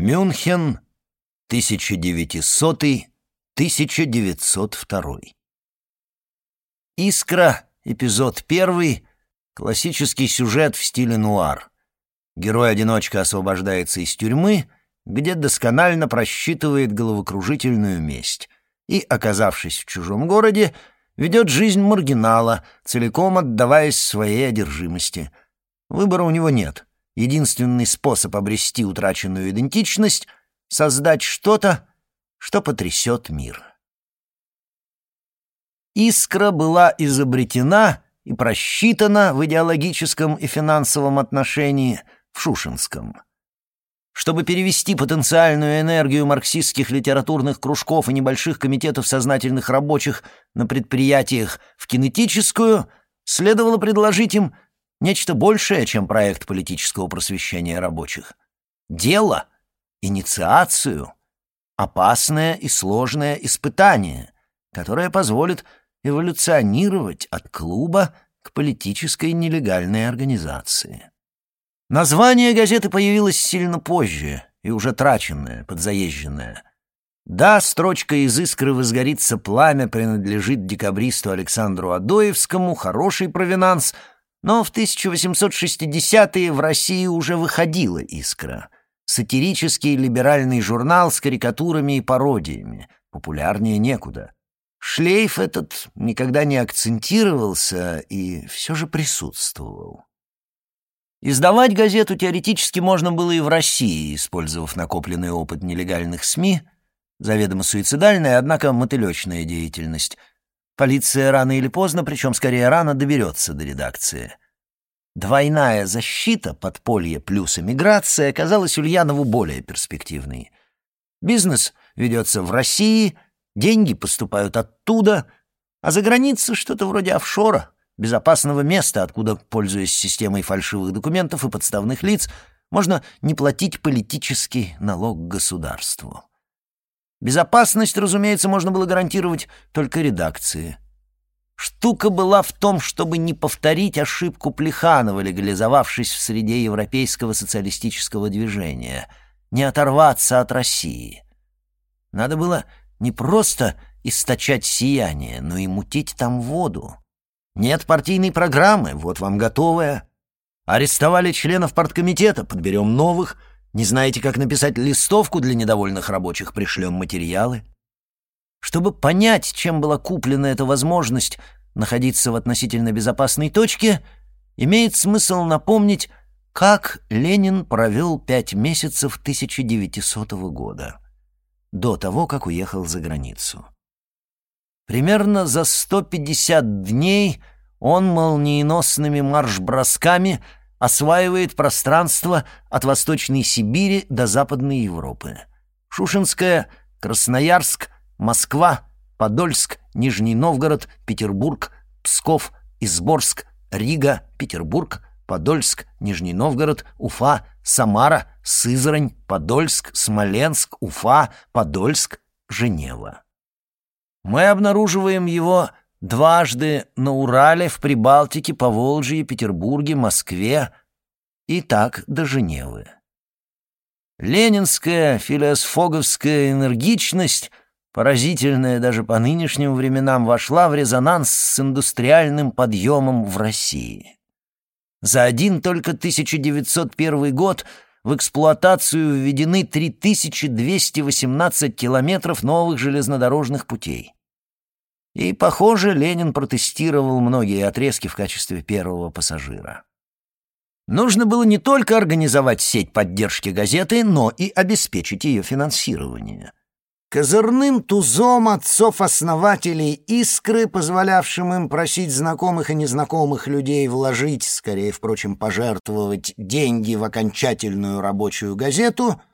Мюнхен, 1900-1902. «Искра», эпизод первый, классический сюжет в стиле нуар. Герой-одиночка освобождается из тюрьмы, где досконально просчитывает головокружительную месть и, оказавшись в чужом городе, ведет жизнь маргинала, целиком отдаваясь своей одержимости. Выбора у него нет — единственный способ обрести утраченную идентичность — создать что-то, что потрясет мир. Искра была изобретена и просчитана в идеологическом и финансовом отношении в Шушинском. Чтобы перевести потенциальную энергию марксистских литературных кружков и небольших комитетов сознательных рабочих на предприятиях в кинетическую, следовало предложить им Нечто большее, чем проект политического просвещения рабочих. Дело, инициацию, опасное и сложное испытание, которое позволит эволюционировать от клуба к политической нелегальной организации. Название газеты появилось сильно позже и уже траченное, подзаезженное. Да, строчка из «Искры возгорится пламя» принадлежит декабристу Александру Адоевскому, хороший провинанс — но в 1860-е в России уже выходила «Искра» — сатирический либеральный журнал с карикатурами и пародиями, популярнее некуда. Шлейф этот никогда не акцентировался и все же присутствовал. Издавать газету теоретически можно было и в России, использовав накопленный опыт нелегальных СМИ, заведомо суицидальная, однако мотылечная деятельность — Полиция рано или поздно, причем скорее рано, доберется до редакции. Двойная защита, подполье плюс эмиграция казалась Ульянову более перспективной. Бизнес ведется в России, деньги поступают оттуда, а за границей что-то вроде офшора, безопасного места, откуда, пользуясь системой фальшивых документов и подставных лиц, можно не платить политический налог государству. Безопасность, разумеется, можно было гарантировать только редакции. Штука была в том, чтобы не повторить ошибку Плеханова, легализовавшись в среде европейского социалистического движения, не оторваться от России. Надо было не просто источать сияние, но и мутить там воду. Нет партийной программы, вот вам готовая. Арестовали членов парткомитета, подберем новых — не знаете, как написать листовку для недовольных рабочих? Пришлем материалы. Чтобы понять, чем была куплена эта возможность находиться в относительно безопасной точке, имеет смысл напомнить, как Ленин провел пять месяцев 1900 года, до того, как уехал за границу. Примерно за 150 дней он молниеносными марш-бросками – осваивает пространство от Восточной Сибири до Западной Европы. Шушинская, Красноярск, Москва, Подольск, Нижний Новгород, Петербург, Псков, Изборск, Рига, Петербург, Подольск, Нижний Новгород, Уфа, Самара, Сызрань, Подольск, Смоленск, Уфа, Подольск, Женева. Мы обнаруживаем его Дважды на Урале, в Прибалтике, Поволжье, Петербурге, Москве и так до Женевы. Ленинская, филиосфоговская энергичность, поразительная даже по нынешним временам, вошла в резонанс с индустриальным подъемом в России. За один только 1901 год в эксплуатацию введены 3218 километров новых железнодорожных путей. И, похоже, Ленин протестировал многие отрезки в качестве первого пассажира. Нужно было не только организовать сеть поддержки газеты, но и обеспечить ее финансирование. Козырным тузом отцов-основателей «Искры», позволявшим им просить знакомых и незнакомых людей вложить, скорее, впрочем, пожертвовать деньги в окончательную рабочую газету —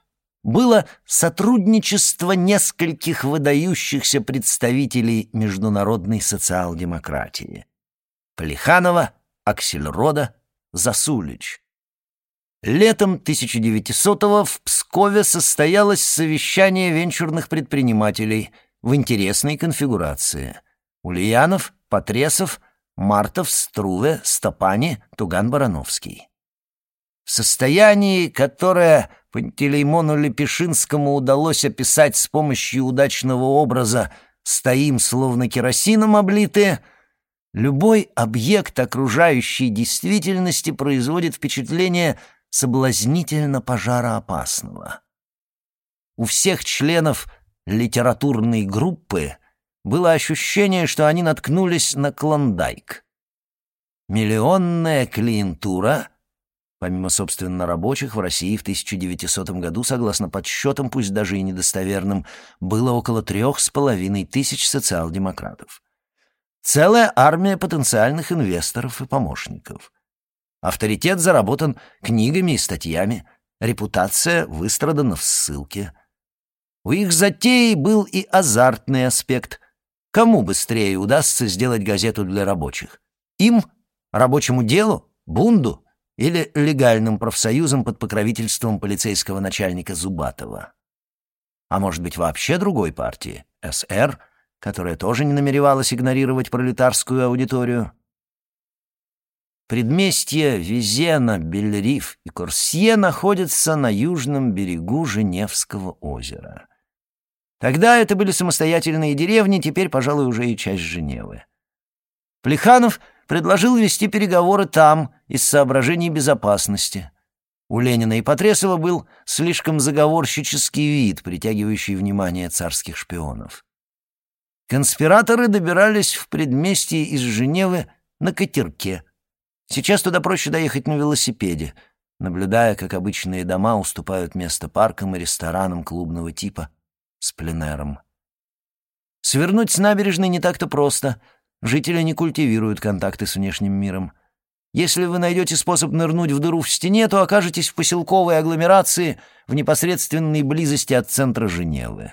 было сотрудничество нескольких выдающихся представителей международной социал-демократии. Плеханова, Аксельрода, Засулич. Летом 1900-го в Пскове состоялось совещание венчурных предпринимателей в интересной конфигурации. Ульянов, Потресов, Мартов, Струве, Стопани, Туган-Барановский. В состоянии, которое Пантелеймону Лепешинскому удалось описать с помощью удачного образа «стоим, словно керосином облитые», любой объект окружающей действительности производит впечатление соблазнительно пожароопасного. У всех членов литературной группы было ощущение, что они наткнулись на клондайк. Миллионная клиентура — Помимо, собственно, рабочих, в России в 1900 году, согласно подсчетам, пусть даже и недостоверным, было около трех с половиной тысяч социал-демократов. Целая армия потенциальных инвесторов и помощников. Авторитет заработан книгами и статьями, репутация выстрадана в ссылке. У их затеи был и азартный аспект. Кому быстрее удастся сделать газету для рабочих? Им? Рабочему делу? Бунду? Или легальным профсоюзом под покровительством полицейского начальника Зубатова. А может быть, вообще другой партии, СР, которая тоже не намеревалась игнорировать пролетарскую аудиторию? Предместья Визена, Бельриф и Корсье находятся на южном берегу Женевского озера. Тогда это были самостоятельные деревни, теперь, пожалуй, уже и часть Женевы. Плеханов — предложил вести переговоры там из соображений безопасности. У Ленина и Потресова был слишком заговорщический вид, притягивающий внимание царских шпионов. Конспираторы добирались в предместье из Женевы на катерке. Сейчас туда проще доехать на велосипеде, наблюдая, как обычные дома уступают место паркам и ресторанам клубного типа с пленером. Свернуть с набережной не так-то просто — Жители не культивируют контакты с внешним миром. Если вы найдете способ нырнуть в дыру в стене, то окажетесь в поселковой агломерации в непосредственной близости от центра Женевы.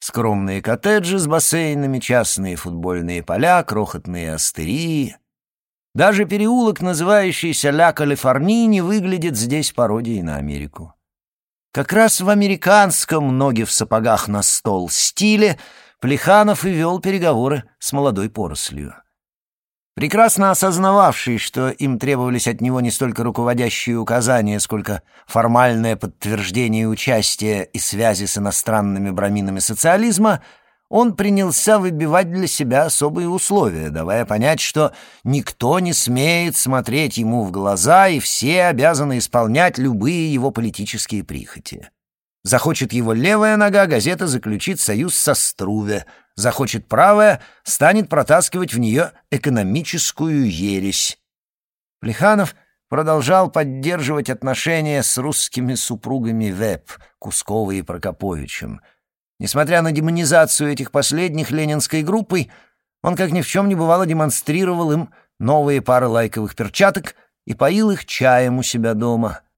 Скромные коттеджи с бассейнами, частные футбольные поля, крохотные астерии. Даже переулок, называющийся Ля Калифорнини, выглядит здесь пародией на Америку. Как раз в американском «ноги в сапогах на стол» стиле Плеханов и вел переговоры с молодой порослью. Прекрасно осознававший, что им требовались от него не столько руководящие указания, сколько формальное подтверждение участия и связи с иностранными браминами социализма, он принялся выбивать для себя особые условия, давая понять, что никто не смеет смотреть ему в глаза, и все обязаны исполнять любые его политические прихоти. Захочет его левая нога, газета заключит союз со Струве. Захочет правая, станет протаскивать в нее экономическую ересь. Плеханов продолжал поддерживать отношения с русскими супругами Веб, Кусковой и Прокоповичем. Несмотря на демонизацию этих последних ленинской группой, он, как ни в чем не бывало, демонстрировал им новые пары лайковых перчаток и поил их чаем у себя дома —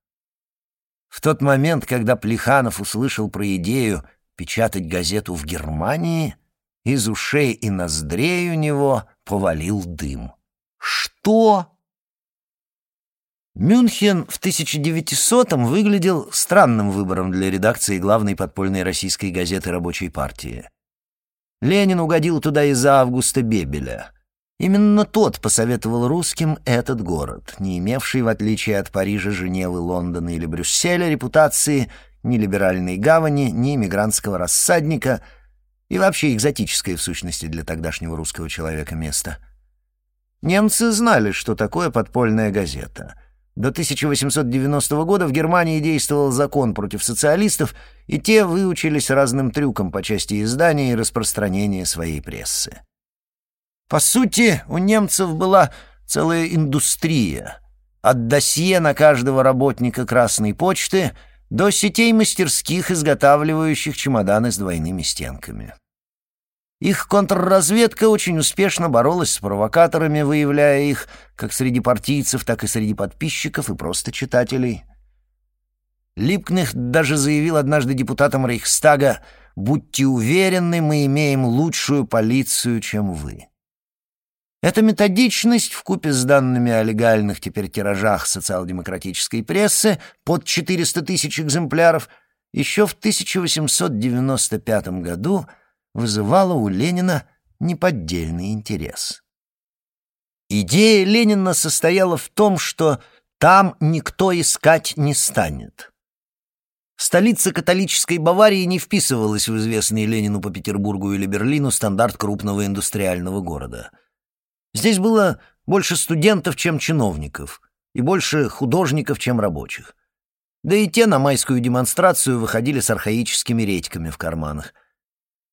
в тот момент, когда Плеханов услышал про идею печатать газету в Германии, из ушей и ноздрей у него повалил дым. «Что?» Мюнхен в 1900-м выглядел странным выбором для редакции главной подпольной российской газеты «Рабочей партии». Ленин угодил туда из-за Августа Бебеля. Именно тот посоветовал русским этот город, не имевший, в отличие от Парижа, Женевы, Лондона или Брюсселя, репутации ни либеральной гавани, ни иммигрантского рассадника и вообще экзотическое в сущности для тогдашнего русского человека место. Немцы знали, что такое подпольная газета. До 1890 года в Германии действовал закон против социалистов, и те выучились разным трюкам по части издания и распространения своей прессы. По сути, у немцев была целая индустрия. От досье на каждого работника Красной почты до сетей мастерских, изготавливающих чемоданы с двойными стенками. Их контрразведка очень успешно боролась с провокаторами, выявляя их как среди партийцев, так и среди подписчиков и просто читателей. Липкнехт даже заявил однажды депутатам Рейхстага «Будьте уверены, мы имеем лучшую полицию, чем вы». Эта методичность, вкупе с данными о легальных теперь тиражах социал-демократической прессы под 400 тысяч экземпляров, еще в 1895 году вызывала у Ленина неподдельный интерес. Идея Ленина состояла в том, что там никто искать не станет. Столица католической Баварии не вписывалась в известный Ленину по Петербургу или Берлину стандарт крупного индустриального города. Здесь было больше студентов, чем чиновников, и больше художников, чем рабочих. Да и те на майскую демонстрацию выходили с архаическими редьками в карманах.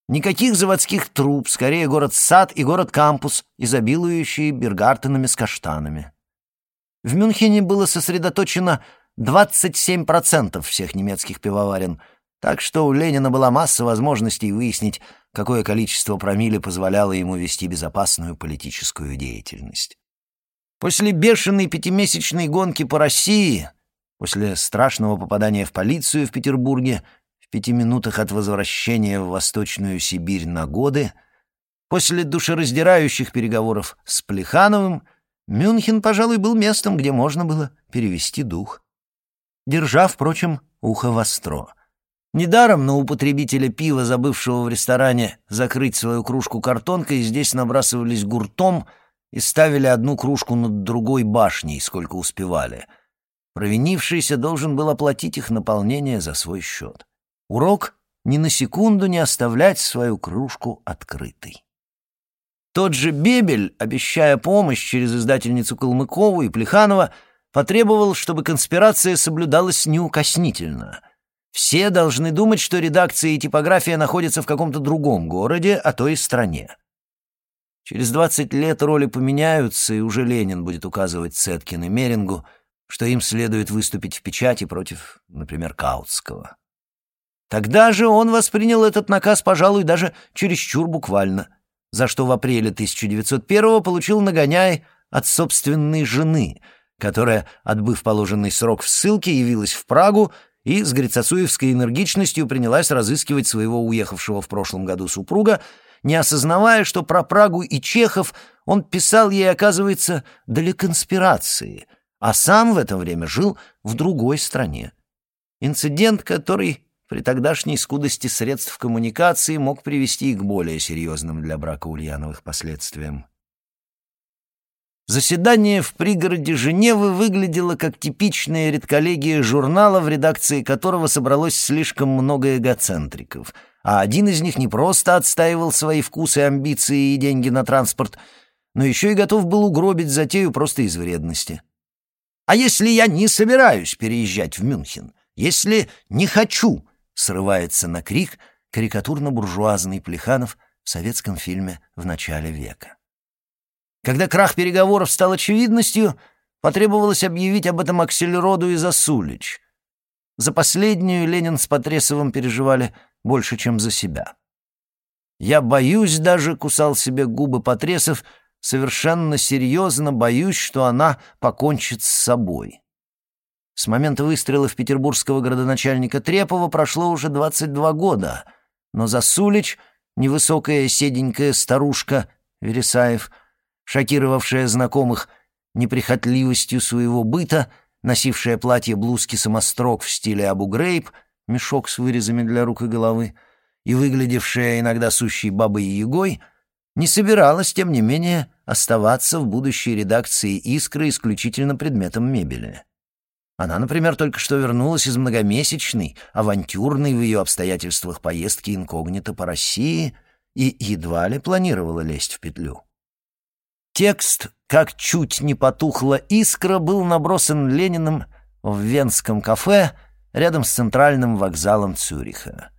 Никаких заводских труб, скорее город-сад и город-кампус, изобилующие бергартенами с каштанами. В Мюнхене было сосредоточено 27% всех немецких пивоварен, так что у Ленина была масса возможностей выяснить, какое количество промилле позволяло ему вести безопасную политическую деятельность. После бешеной пятимесячной гонки по России, после страшного попадания в полицию в Петербурге, в пяти минутах от возвращения в Восточную Сибирь на годы, после душераздирающих переговоров с Плехановым, Мюнхен, пожалуй, был местом, где можно было перевести дух держа, впрочем, ухо востро. Недаром на употребителя пива, забывшего в ресторане закрыть свою кружку картонкой, здесь набрасывались гуртом и ставили одну кружку над другой башней, сколько успевали. Провинившийся должен был оплатить их наполнение за свой счет. Урок — ни на секунду не оставлять свою кружку открытой. Тот же Бебель, обещая помощь через издательницу Калмыкову и Плеханова, — потребовал, чтобы конспирация соблюдалась неукоснительно. Все должны думать, что редакция и типография находятся в каком-то другом городе, а то и стране. Через 20 лет роли поменяются, и уже Ленин будет указывать Цеткин и Мерингу, что им следует выступить в печати против, например, Каутского. Тогда же он воспринял этот наказ, пожалуй, даже чересчур буквально, за что в апреле 1901 получил нагоняй от собственной жены — которая, отбыв положенный срок в ссылке, явилась в Прагу и с грицацуевской энергичностью принялась разыскивать своего уехавшего в прошлом году супруга, не осознавая, что про Прагу и Чехов он писал ей, оказывается, для конспирации, а сам в это время жил в другой стране. Инцидент, который при тогдашней скудости средств коммуникации мог привести и к более серьезным для брака Ульяновых последствиям. Заседание в пригороде Женевы выглядело как типичная редколлегия журнала, в редакции которого собралось слишком много эгоцентриков, а один из них не просто отстаивал свои вкусы, амбиции и деньги на транспорт, но еще и готов был угробить затею просто из вредности. «А если я не собираюсь переезжать в Мюнхен? Если не хочу?» — срывается на крик карикатурно-буржуазный Плеханов в советском фильме «В начале века». Когда крах переговоров стал очевидностью, потребовалось объявить об этом Аксельроду и Засулич. За последнюю Ленин с Потресовым переживали больше, чем за себя. «Я боюсь даже», — кусал себе губы Потресов, «совершенно серьезно боюсь, что она покончит с собой». С момента выстрелов петербургского градоначальника Трепова прошло уже 22 года, но Засулич, невысокая седенькая старушка Вересаев, шокировавшая знакомых неприхотливостью своего быта, носившая платье-блузки самострок в стиле Абу Грейб, мешок с вырезами для рук и головы, и выглядевшая иногда сущей бабой Егой, не собиралась, тем не менее, оставаться в будущей редакции «Искры» исключительно предметом мебели. Она, например, только что вернулась из многомесячной, авантюрной в ее обстоятельствах поездки инкогнито по России и едва ли планировала лезть в петлю. Текст «Как чуть не потухла искра» был набросан Лениным в венском кафе рядом с центральным вокзалом Цюриха.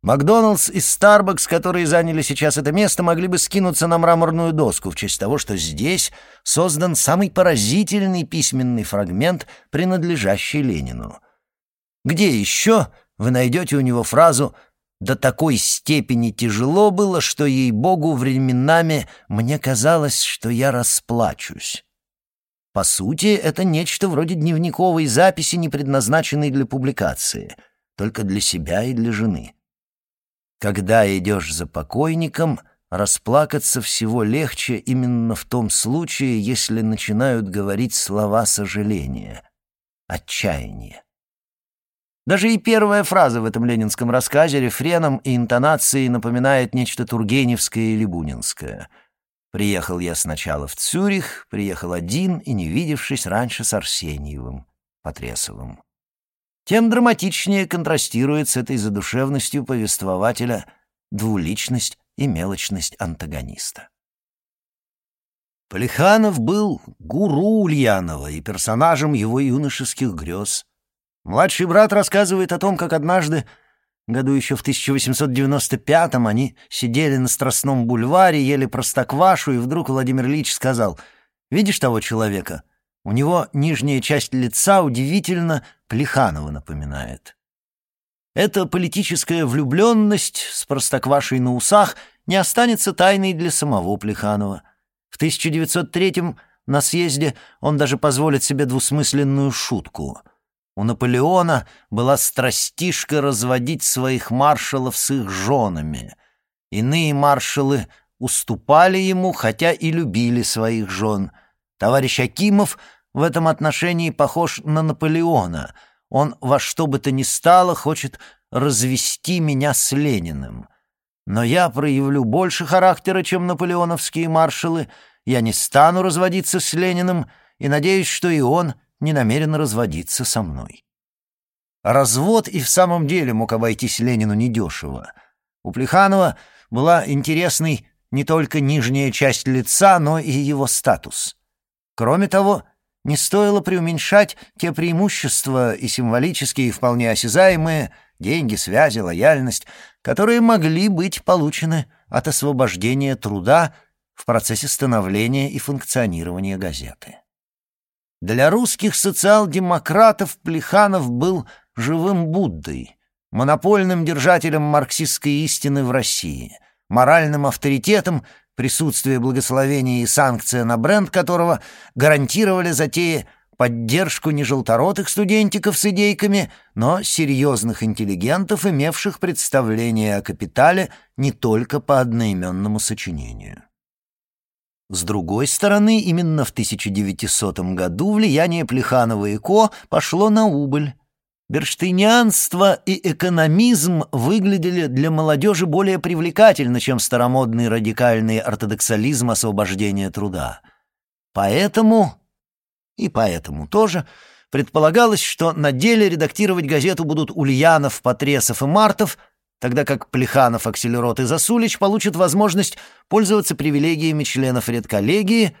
Макдоналдс и Старбакс, которые заняли сейчас это место, могли бы скинуться на мраморную доску в честь того, что здесь создан самый поразительный письменный фрагмент, принадлежащий Ленину. Где еще вы найдете у него фразу до такой степени тяжело было, что, ей-богу, временами мне казалось, что я расплачусь. По сути, это нечто вроде дневниковой записи, не предназначенной для публикации, только для себя и для жены. Когда идешь за покойником, расплакаться всего легче именно в том случае, если начинают говорить слова сожаления, отчаяния. Даже и первая фраза в этом ленинском рассказе рефреном и интонацией напоминает нечто тургеневское или бунинское. Приехал я сначала в Цюрих, приехал один и не видевшись раньше с Арсеньевым, Потресовым. Тем драматичнее контрастирует с этой задушевностью повествователя двуличность и мелочность антагониста. Полиханов был гуру Ульянова и персонажем его юношеских грез. Младший брат рассказывает о том, как однажды Году еще в 1895-м они сидели на Страстном бульваре, ели простоквашу, и вдруг Владимир Ильич сказал, «Видишь того человека? У него нижняя часть лица удивительно Плеханова напоминает». Эта политическая влюбленность с простоквашей на усах не останется тайной для самого Плеханова. В 1903-м на съезде он даже позволит себе двусмысленную шутку — у Наполеона была страстишка разводить своих маршалов с их женами. Иные маршалы уступали ему, хотя и любили своих жен. Товарищ Акимов в этом отношении похож на Наполеона. Он во что бы то ни стало хочет развести меня с Лениным. Но я проявлю больше характера, чем наполеоновские маршалы. Я не стану разводиться с Лениным и надеюсь, что и он не намерен разводиться со мной. Развод и в самом деле мог обойтись Ленину недешево. У Плеханова была интересной не только нижняя часть лица, но и его статус. Кроме того, не стоило преуменьшать те преимущества и символические, и вполне осязаемые деньги, связи, лояльность, которые могли быть получены от освобождения труда в процессе становления и функционирования газеты. Для русских социал-демократов Плеханов был живым Буддой, монопольным держателем марксистской истины в России, моральным авторитетом, присутствие благословения и санкция на бренд которого гарантировали затеи поддержку не желторотых студентиков с идейками, но серьезных интеллигентов, имевших представление о капитале не только по одноименному сочинению. С другой стороны, именно в 1900 году влияние Плеханова и Ко пошло на убыль. Берштейнианство и экономизм выглядели для молодежи более привлекательно, чем старомодный радикальный ортодоксализм освобождения труда. Поэтому, и поэтому тоже, предполагалось, что на деле редактировать газету будут Ульянов, Потресов и Мартов — тогда как Плеханов, Акселерот и Засулич получат возможность пользоваться привилегиями членов редколлегии,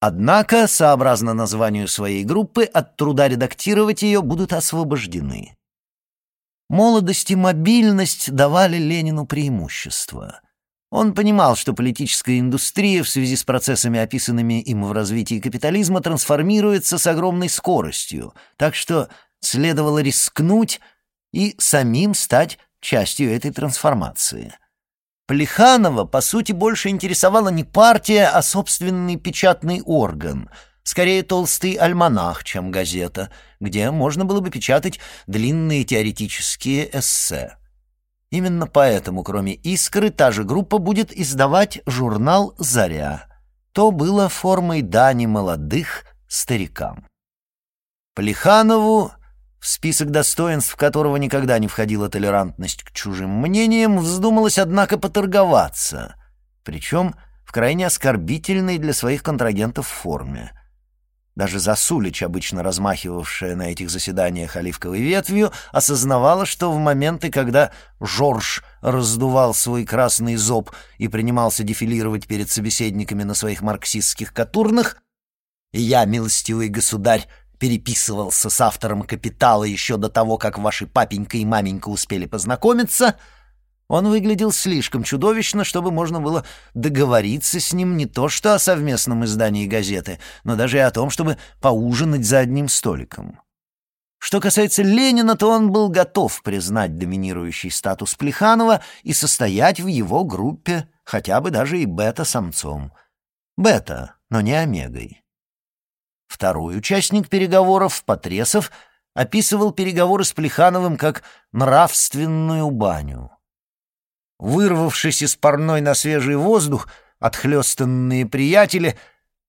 однако, сообразно названию своей группы, от труда редактировать ее будут освобождены. Молодость и мобильность давали Ленину преимущество. Он понимал, что политическая индустрия в связи с процессами, описанными им в развитии капитализма, трансформируется с огромной скоростью, так что следовало рискнуть и самим стать частью этой трансформации. Плеханова, по сути, больше интересовала не партия, а собственный печатный орган, скорее толстый альманах, чем газета, где можно было бы печатать длинные теоретические эссе. Именно поэтому, кроме «Искры», та же группа будет издавать журнал «Заря». То было формой дани молодых старикам. Плеханову в список достоинств которого никогда не входила толерантность к чужим мнениям, вздумалось, однако, поторговаться, причем в крайне оскорбительной для своих контрагентов форме. Даже Засулич, обычно размахивавшая на этих заседаниях оливковой ветвью, осознавала, что в моменты, когда Жорж раздувал свой красный зоб и принимался дефилировать перед собеседниками на своих марксистских катурнах, «Я, милостивый государь, переписывался с автором «Капитала» еще до того, как ваши папенька и маменька успели познакомиться, он выглядел слишком чудовищно, чтобы можно было договориться с ним не то что о совместном издании газеты, но даже и о том, чтобы поужинать за одним столиком. Что касается Ленина, то он был готов признать доминирующий статус Плеханова и состоять в его группе хотя бы даже и бета-самцом. Бета, но не омегой. Второй участник переговоров, Потресов, описывал переговоры с Плехановым как «нравственную баню». Вырвавшись из парной на свежий воздух, отхлестанные приятели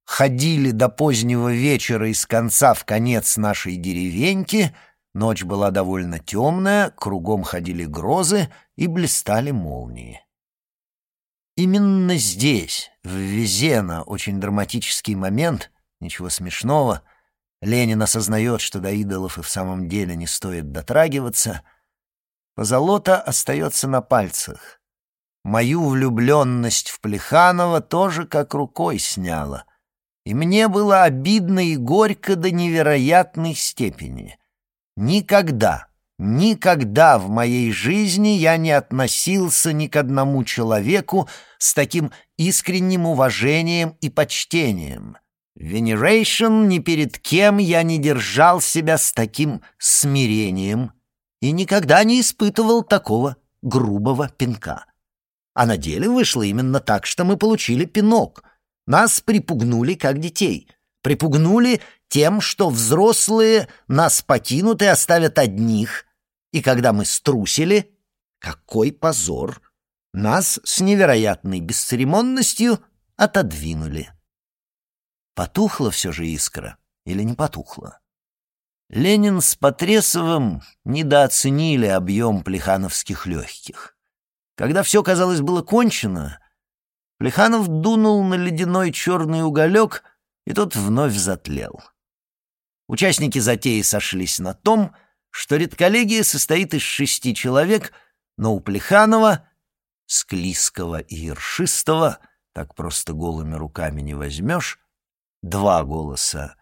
ходили до позднего вечера из конца в конец нашей деревеньки, ночь была довольно темная, кругом ходили грозы и блистали молнии. Именно здесь, в Везена, очень драматический момент, ничего смешного, Ленин осознает, что до идолов и в самом деле не стоит дотрагиваться, позолота остается на пальцах. Мою влюбленность в Плеханова тоже как рукой сняла, и мне было обидно и горько до невероятной степени. Никогда, Никогда в моей жизни я не относился ни к одному человеку с таким искренним уважением и почтением. Венерейшн ни перед кем я не держал себя с таким смирением и никогда не испытывал такого грубого пинка. А на деле вышло именно так, что мы получили пинок. Нас припугнули как детей. Припугнули тем, что взрослые нас покинут и оставят одних, и когда мы струсили, какой позор! Нас с невероятной бесцеремонностью отодвинули. Потухла все же искра или не потухла? Ленин с Потресовым недооценили объем плехановских легких. Когда все, казалось, было кончено, Плеханов дунул на ледяной черный уголек, и тот вновь затлел. Участники затеи сошлись на том, что редколлегия состоит из шести человек, но у Плеханова, Склизкого и Ершистого, так просто голыми руками не возьмешь, два голоса.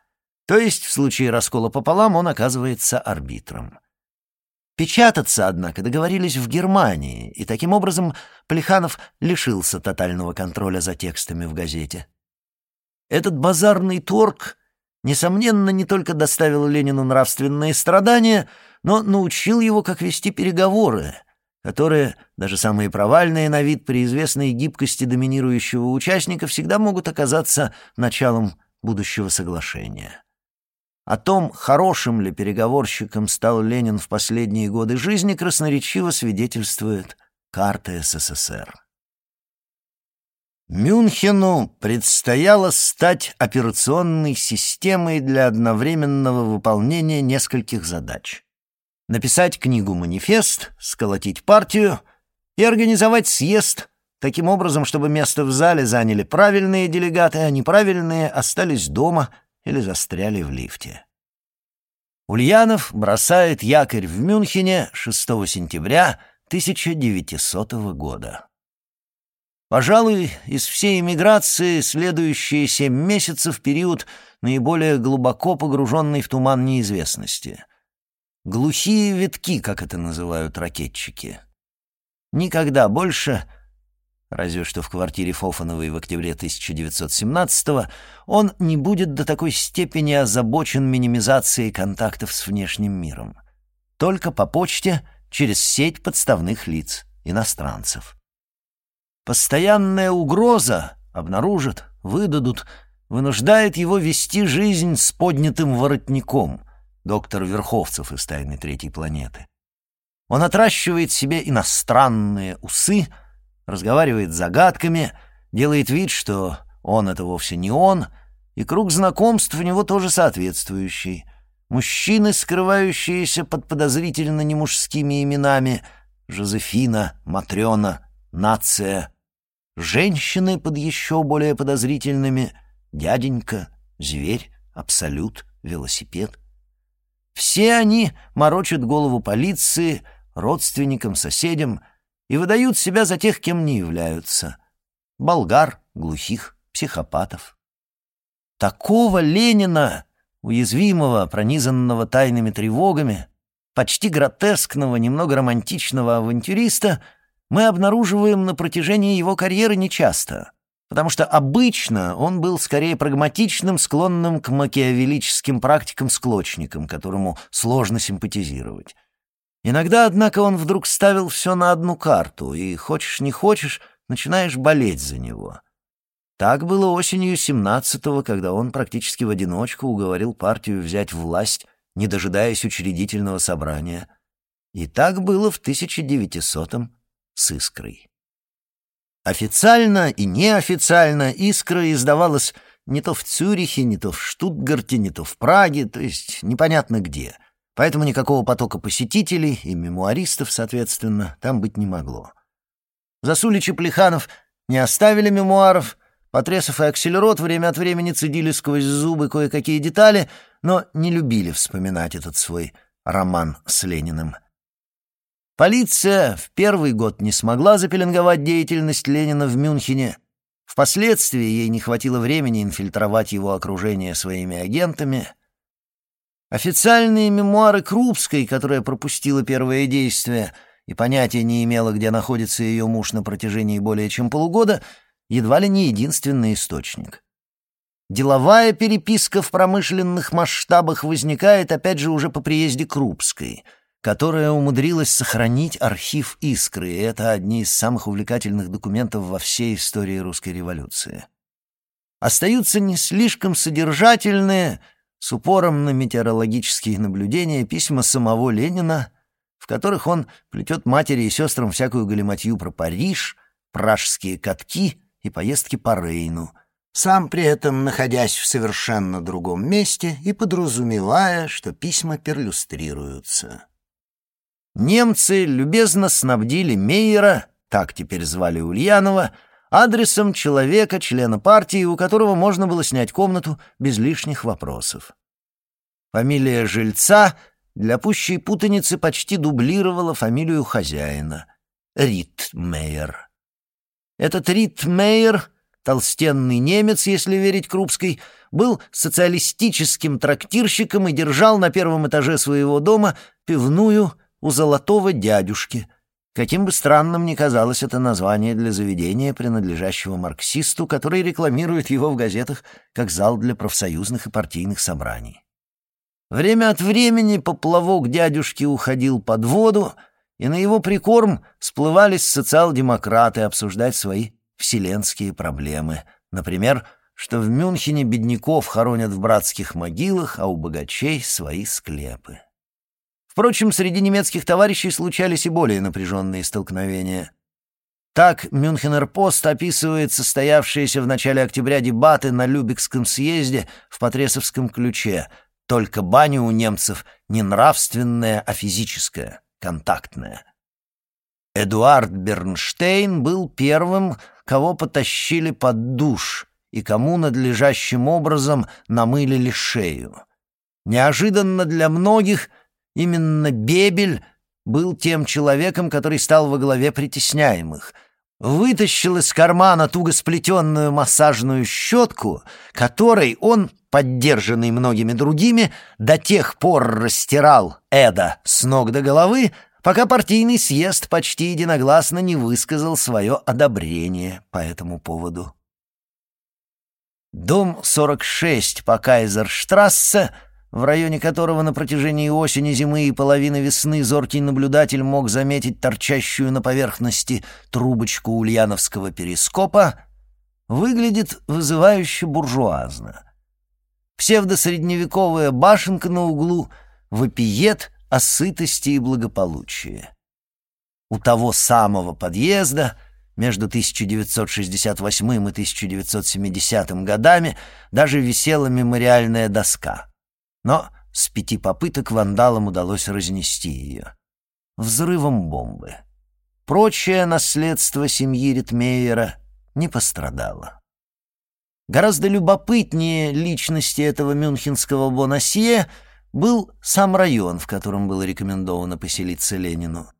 То есть в случае раскола пополам он оказывается арбитром. Печататься, однако, договорились в Германии, и таким образом Плеханов лишился тотального контроля за текстами в газете. Этот базарный торг несомненно, не только доставил Ленину нравственные страдания, но научил его, как вести переговоры, которые, даже самые провальные на вид при известной гибкости доминирующего участника, всегда могут оказаться началом будущего соглашения. О том, хорошим ли переговорщиком стал Ленин в последние годы жизни, красноречиво свидетельствует карта СССР. Мюнхену предстояло стать операционной системой для одновременного выполнения нескольких задач. Написать книгу-манифест, сколотить партию и организовать съезд таким образом, чтобы место в зале заняли правильные делегаты, а неправильные остались дома или застряли в лифте. Ульянов бросает якорь в Мюнхене 6 сентября 1900 года. Пожалуй, из всей эмиграции следующие семь месяцев — период наиболее глубоко погруженный в туман неизвестности. Глухие витки, как это называют ракетчики. Никогда больше, разве что в квартире Фофановой в октябре 1917-го, он не будет до такой степени озабочен минимизацией контактов с внешним миром. Только по почте через сеть подставных лиц, иностранцев. Постоянная угроза обнаружат, выдадут, вынуждает его вести жизнь с поднятым воротником, доктор Верховцев из «Тайны третьей планеты». Он отращивает себе иностранные усы, разговаривает загадками, делает вид, что он — это вовсе не он, и круг знакомств у него тоже соответствующий. Мужчины, скрывающиеся под подозрительно немужскими именами — Жозефина, Матрена, Нация — Женщины под еще более подозрительными — дяденька, зверь, абсолют, велосипед. Все они морочат голову полиции, родственникам, соседям и выдают себя за тех, кем не являются. Болгар, глухих, психопатов. Такого Ленина, уязвимого, пронизанного тайными тревогами, почти гротескного, немного романтичного авантюриста — мы обнаруживаем на протяжении его карьеры нечасто, потому что обычно он был скорее прагматичным, склонным к макиавеллическим практикам-склочником, которому сложно симпатизировать. Иногда, однако, он вдруг ставил все на одну карту, и, хочешь не хочешь, начинаешь болеть за него. Так было осенью 17-го, когда он практически в одиночку уговорил партию взять власть, не дожидаясь учредительного собрания. И так было в 1900-м с «Искрой». Официально и неофициально «Искра» издавалась не то в Цюрихе, не то в Штутгарте, не то в Праге, то есть непонятно где. Поэтому никакого потока посетителей и мемуаристов, соответственно, там быть не могло. Засулич и Плеханов не оставили мемуаров. Потресов и Акселерот время от времени цедили сквозь зубы кое-какие детали, но не любили вспоминать этот свой роман с Лениным. Полиция в первый год не смогла запеленговать деятельность Ленина в Мюнхене. Впоследствии ей не хватило времени инфильтровать его окружение своими агентами. Официальные мемуары Крупской, которая пропустила первое действие и понятия не имела, где находится ее муж на протяжении более чем полугода, едва ли не единственный источник. Деловая переписка в промышленных масштабах возникает, опять же, уже по приезде Крупской, которая умудрилась сохранить архив «Искры», и это одни из самых увлекательных документов во всей истории русской революции. Остаются не слишком содержательные, с упором на метеорологические наблюдения, письма самого Ленина, в которых он плетет матери и сестрам всякую галиматью про Париж, пражские катки и поездки по Рейну — сам при этом находясь в совершенно другом месте и подразумевая, что письма перлюстрируются. Немцы любезно снабдили Мейера, так теперь звали Ульянова, адресом человека, члена партии, у которого можно было снять комнату без лишних вопросов. Фамилия жильца для пущей путаницы почти дублировала фамилию хозяина — Ритмейер. Этот Ритмейер Толстенный немец, если верить Крупской, был социалистическим трактирщиком и держал на первом этаже своего дома пивную у золотого дядюшки. Каким бы странным ни казалось это название для заведения, принадлежащего марксисту, который рекламирует его в газетах как зал для профсоюзных и партийных собраний. Время от времени поплавок дядюшки уходил под воду, и на его прикорм сплывались социал-демократы обсуждать свои вселенские проблемы. Например, что в Мюнхене бедняков хоронят в братских могилах, а у богачей свои склепы. Впрочем, среди немецких товарищей случались и более напряженные столкновения. Так Мюнхенер-Пост описывает состоявшиеся в начале октября дебаты на Любекском съезде в Потресовском ключе. Только баня у немцев не нравственная, а физическая, контактная. Эдуард Бернштейн был первым, кого потащили под душ и кому надлежащим образом намылили шею. Неожиданно для многих именно Бебель был тем человеком, который стал во главе притесняемых. Вытащил из кармана туго сплетенную массажную щетку, которой он, поддержанный многими другими, до тех пор растирал Эда с ног до головы, пока партийный съезд почти единогласно не высказал свое одобрение по этому поводу. Дом 46 по Кайзерштрассе, в районе которого на протяжении осени, зимы и половины весны зоркий наблюдатель мог заметить торчащую на поверхности трубочку ульяновского перископа, выглядит вызывающе буржуазно. Псевдосредневековая башенка на углу вопиет о сытости и благополучии. У того самого подъезда между 1968 и 1970 годами даже висела мемориальная доска. Но с пяти попыток вандалам удалось разнести ее. Взрывом бомбы. Прочее наследство семьи Ритмейера не пострадало. Гораздо любопытнее личности этого мюнхенского бонасье — был сам район, в котором было рекомендовано поселиться Ленину.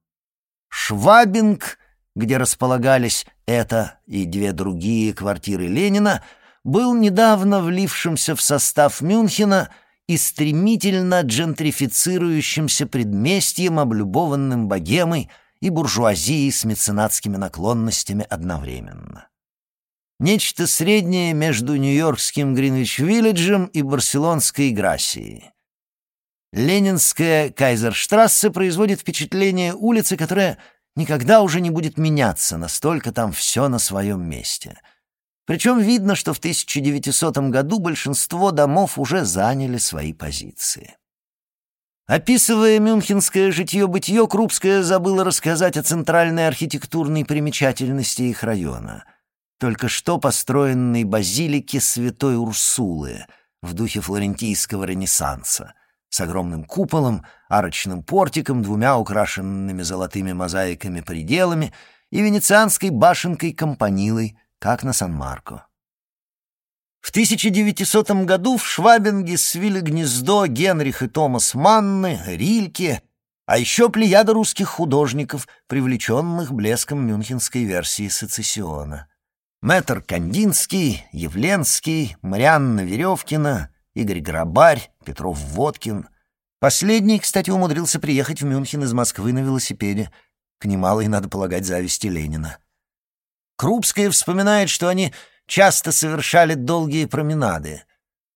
Швабинг, где располагались эта и две другие квартиры Ленина, был недавно влившимся в состав Мюнхена и стремительно джентрифицирующимся предместьем, облюбованным богемой и буржуазией с меценатскими наклонностями одновременно. Нечто среднее между нью-йоркским Гринвич-Вилледжем и барселонской Грасией. Ленинская Кайзерштрассе производит впечатление улицы, которая никогда уже не будет меняться, настолько там все на своем месте. Причем видно, что в 1900 году большинство домов уже заняли свои позиции. Описывая мюнхенское житье-бытие, Крупская забыла рассказать о центральной архитектурной примечательности их района. Только что построенной базилике святой Урсулы в духе флорентийского ренессанса — с огромным куполом, арочным портиком, двумя украшенными золотыми мозаиками пределами и венецианской башенкой Компанилой, как на Сан-Марко. В 1900 году в Швабинге свили гнездо Генрих и Томас Манны, Рильке, а еще плеяда русских художников, привлеченных блеском мюнхенской версии сецессиона. Мэтр Кандинский, Явленский, Марианна Веревкина, Игорь Грабарь, Петров Водкин. Последний, кстати, умудрился приехать в Мюнхен из Москвы на велосипеде, к немалой, надо полагать, зависти Ленина. Крупская вспоминает, что они часто совершали долгие променады.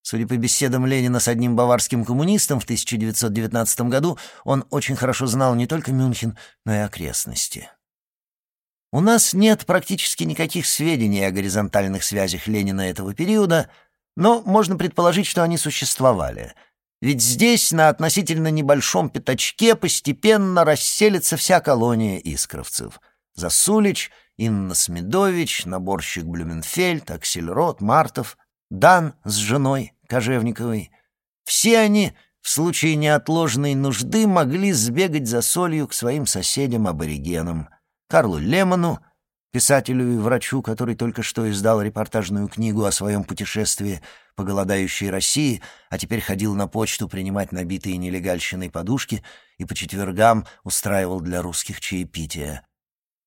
Судя по беседам Ленина с одним баварским коммунистом в 1919 году, он очень хорошо знал не только Мюнхен, но и окрестности. У нас нет практически никаких сведений о горизонтальных связях Ленина этого периода, но можно предположить, что они существовали. Ведь здесь, на относительно небольшом пятачке, постепенно расселится вся колония искровцев. Засулич, Инна Смедович, наборщик Блюменфельд, Аксельрод, Мартов, Дан с женой Кожевниковой. Все они в случае неотложной нужды могли сбегать за солью к своим соседям-аборигенам — Карлу Лемону, писателю и врачу, который только что издал репортажную книгу о своем путешествии по голодающей России, а теперь ходил на почту принимать набитые нелегальщиной подушки и по четвергам устраивал для русских чаепития.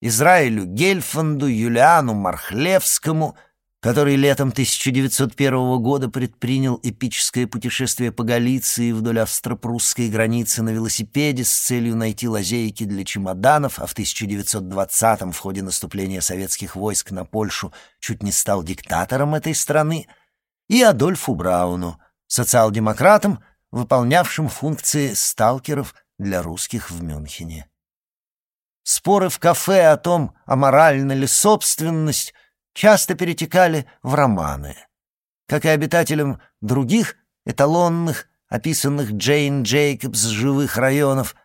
Израилю Гельфанду, Юлиану Мархлевскому — который летом 1901 года предпринял эпическое путешествие по Галиции вдоль австро-прусской границы на велосипеде с целью найти лазейки для чемоданов, а в 1920-м в ходе наступления советских войск на Польшу чуть не стал диктатором этой страны, и Адольфу Брауну, социал-демократом, выполнявшим функции сталкеров для русских в Мюнхене. Споры в кафе о том, аморальна ли собственность, часто перетекали в романы. Как и обитателям других эталонных, описанных Джейн Джейкобс живых районов,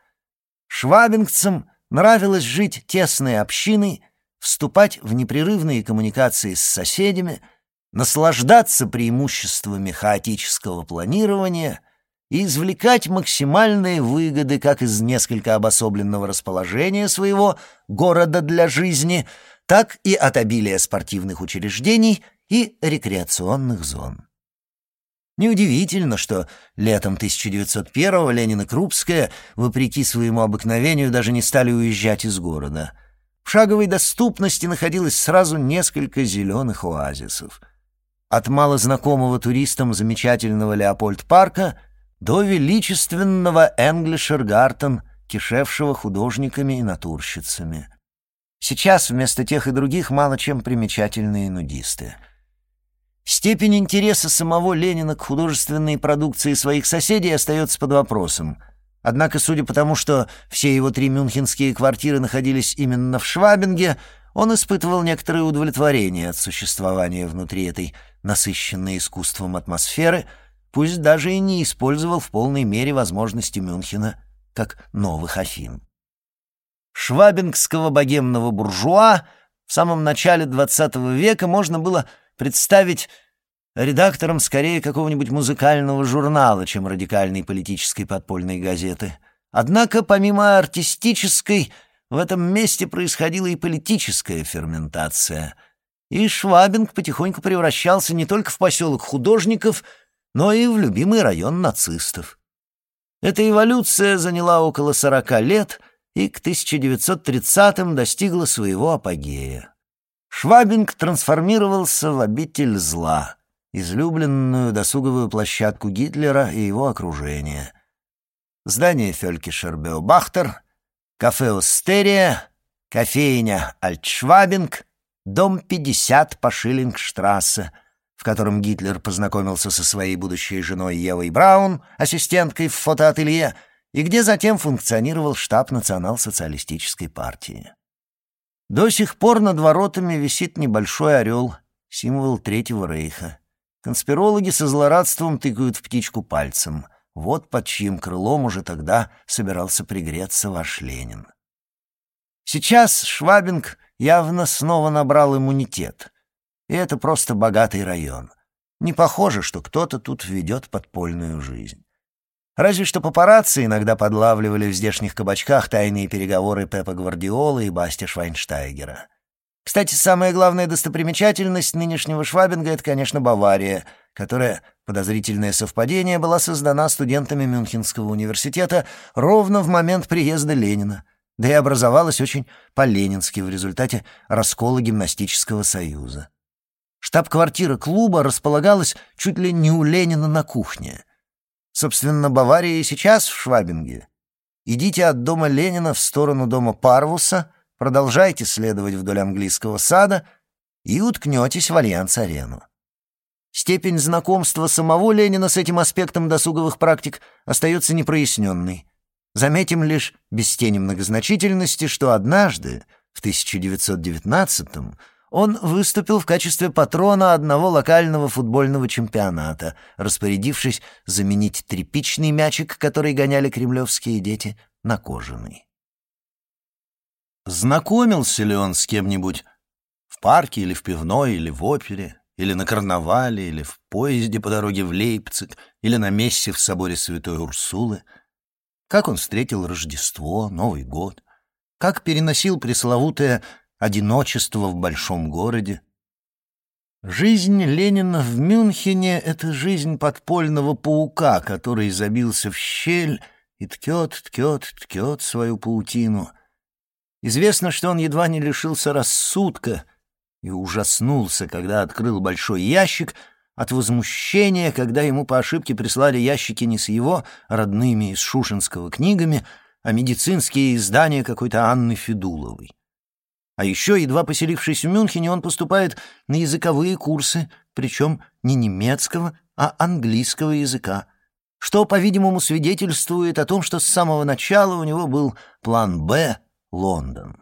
швабингцам нравилось жить тесной общиной, вступать в непрерывные коммуникации с соседями, наслаждаться преимуществами хаотического планирования и извлекать максимальные выгоды как из несколько обособленного расположения своего города для жизни — так и от обилия спортивных учреждений и рекреационных зон. Неудивительно, что летом 1901-го Ленин и Крупская, вопреки своему обыкновению, даже не стали уезжать из города. В шаговой доступности находилось сразу несколько зеленых оазисов. От малознакомого туристам замечательного Леопольд-парка до величественного Энглишер-Гартен, кишевшего художниками и натурщицами. Сейчас вместо тех и других мало чем примечательные нудисты. Степень интереса самого Ленина к художественной продукции своих соседей остается под вопросом. Однако, судя по тому, что все его три мюнхенские квартиры находились именно в Швабинге, он испытывал некоторое удовлетворение от существования внутри этой насыщенной искусством атмосферы, пусть даже и не использовал в полной мере возможности Мюнхена как новых Афин швабингского богемного буржуа в самом начале XX века можно было представить редактором скорее какого-нибудь музыкального журнала, чем радикальной политической подпольной газеты. Однако, помимо артистической, в этом месте происходила и политическая ферментация. И Швабинг потихоньку превращался не только в поселок художников, но и в любимый район нацистов. Эта эволюция заняла около сорока лет — и к 1930-м достигла своего апогея. Швабинг трансформировался в обитель зла, излюбленную досуговую площадку Гитлера и его окружения. Здание Фелькишер Беобахтер, кафе Остерия, кофейня Альтшвабинг, дом 50 по Шиллингштрассе, в котором Гитлер познакомился со своей будущей женой Евой Браун, ассистенткой в фотоателье, и где затем функционировал штаб национал-социалистической партии. До сих пор над воротами висит небольшой орел, символ Третьего Рейха. Конспирологи со злорадством тыкают в птичку пальцем. Вот под чьим крылом уже тогда собирался пригреться ваш Ленин. Сейчас Швабинг явно снова набрал иммунитет. И это просто богатый район. Не похоже, что кто-то тут ведет подпольную жизнь. Разве что папарацци иногда подлавливали в здешних кабачках тайные переговоры Пепа Гвардиолы и Басти Швайнштайгера. Кстати, самая главная достопримечательность нынешнего Швабинга — это, конечно, Бавария, которая, подозрительное совпадение, была создана студентами Мюнхенского университета ровно в момент приезда Ленина, да и образовалась очень по-ленински в результате раскола гимнастического союза. Штаб-квартира клуба располагалась чуть ли не у Ленина на кухне. Собственно, Бавария и сейчас в Швабинге. Идите от дома Ленина в сторону дома Парвуса, продолжайте следовать вдоль английского сада и уткнетесь в Альянс-арену. Степень знакомства самого Ленина с этим аспектом досуговых практик остается непроясненной. Заметим лишь без тени многозначительности, что однажды, в 1919-м, он выступил в качестве патрона одного локального футбольного чемпионата, распорядившись заменить тряпичный мячик, который гоняли кремлевские дети, на кожаный. Знакомился ли он с кем-нибудь в парке или в пивной, или в опере, или на карнавале, или в поезде по дороге в Лейпциг, или на мессе в соборе Святой Урсулы? Как он встретил Рождество, Новый год? Как переносил пресловутое одиночество в большом городе. Жизнь Ленина в Мюнхене — это жизнь подпольного паука, который забился в щель и ткет, ткет, ткет свою паутину. Известно, что он едва не лишился рассудка и ужаснулся, когда открыл большой ящик от возмущения, когда ему по ошибке прислали ящики не с его родными из Шушинского книгами, а медицинские издания какой-то Анны Федуловой. А еще, едва поселившись в Мюнхене, он поступает на языковые курсы, причем не немецкого, а английского языка, что, по-видимому, свидетельствует о том, что с самого начала у него был план «Б» — Лондон.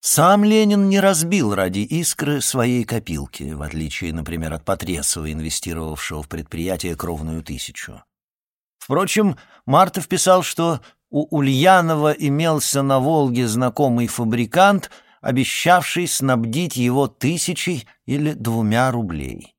Сам Ленин не разбил ради искры своей копилки, в отличие, например, от Потресова, инвестировавшего в предприятие кровную тысячу. Впрочем, Мартов писал, что у Ульянова имелся на Волге знакомый фабрикант, обещавший снабдить его тысячей или двумя рублей.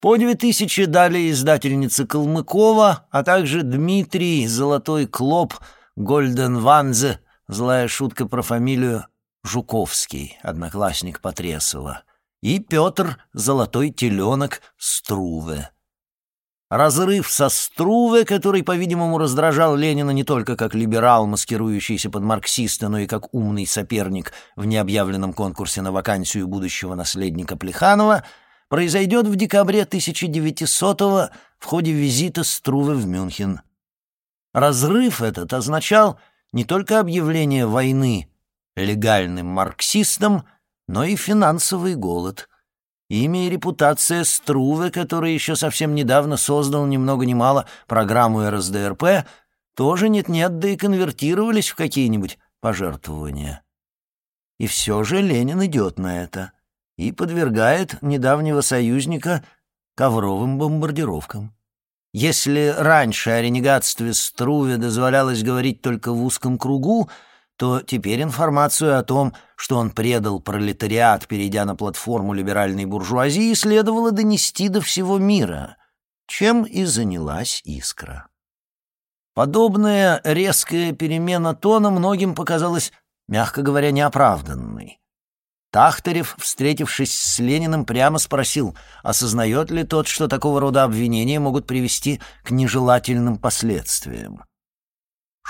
По две тысячи дали издательница Калмыкова, а также Дмитрий Золотой Клоп Гольден Ванзе, злая шутка про фамилию Жуковский, одноклассник Потресова, и Петр Золотой Теленок Струве. Разрыв со Струве, который, по-видимому, раздражал Ленина не только как либерал, маскирующийся под марксиста, но и как умный соперник в необъявленном конкурсе на вакансию будущего наследника Плеханова, произойдет в декабре 1900-го в ходе визита Струве в Мюнхен. Разрыв этот означал не только объявление войны легальным марксистам, но и финансовый голод — Имя и репутация Струве, который еще совсем недавно создал ни много ни мало программу РСДРП, тоже нет-нет, да и конвертировались в какие-нибудь пожертвования. И все же Ленин идет на это и подвергает недавнего союзника ковровым бомбардировкам. Если раньше о ренегатстве Струве дозволялось говорить только в узком кругу, то теперь информацию о том, что он предал пролетариат, перейдя на платформу либеральной буржуазии, следовало донести до всего мира, чем и занялась «Искра». Подобная резкая перемена тона многим показалась, мягко говоря, неоправданной. Тахтарев, встретившись с Лениным, прямо спросил, осознает ли тот, что такого рода обвинения могут привести к нежелательным последствиям.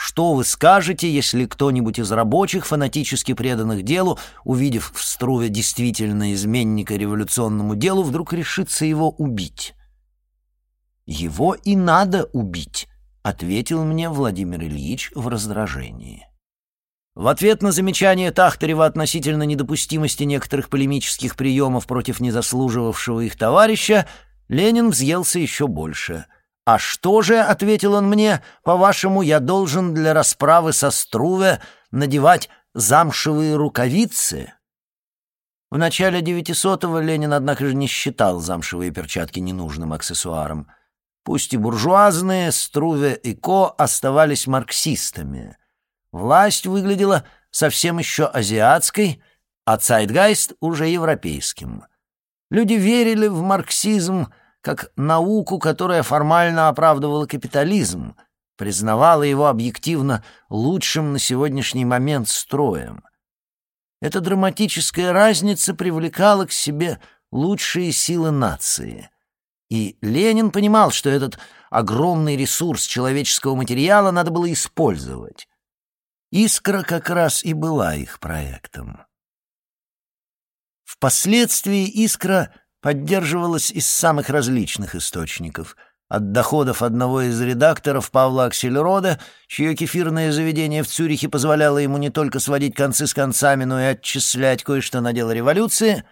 Что вы скажете, если кто-нибудь из рабочих, фанатически преданных делу, увидев в Струве действительно изменника революционному делу, вдруг решится его убить? «Его и надо убить», — ответил мне Владимир Ильич в раздражении. В ответ на замечание Тахтарева относительно недопустимости некоторых полемических приемов против незаслуживавшего их товарища, Ленин взъелся еще больше — «А что же, — ответил он мне, — по-вашему, я должен для расправы со Струве надевать замшевые рукавицы?» В начале девятисотого Ленин, однако же, не считал замшевые перчатки ненужным аксессуаром. Пусть и буржуазные, Струве и Ко оставались марксистами. Власть выглядела совсем еще азиатской, а Цайтгайст уже европейским. Люди верили в марксизм, как науку, которая формально оправдывала капитализм, признавала его объективно лучшим на сегодняшний момент строем. Эта драматическая разница привлекала к себе лучшие силы нации. И Ленин понимал, что этот огромный ресурс человеческого материала надо было использовать. «Искра» как раз и была их проектом. Впоследствии «Искра» поддерживалась из самых различных источников — от доходов одного из редакторов Павла Аксельрода, чье кефирное заведение в Цюрихе позволяло ему не только сводить концы с концами, но и отчислять кое-что на дело революции,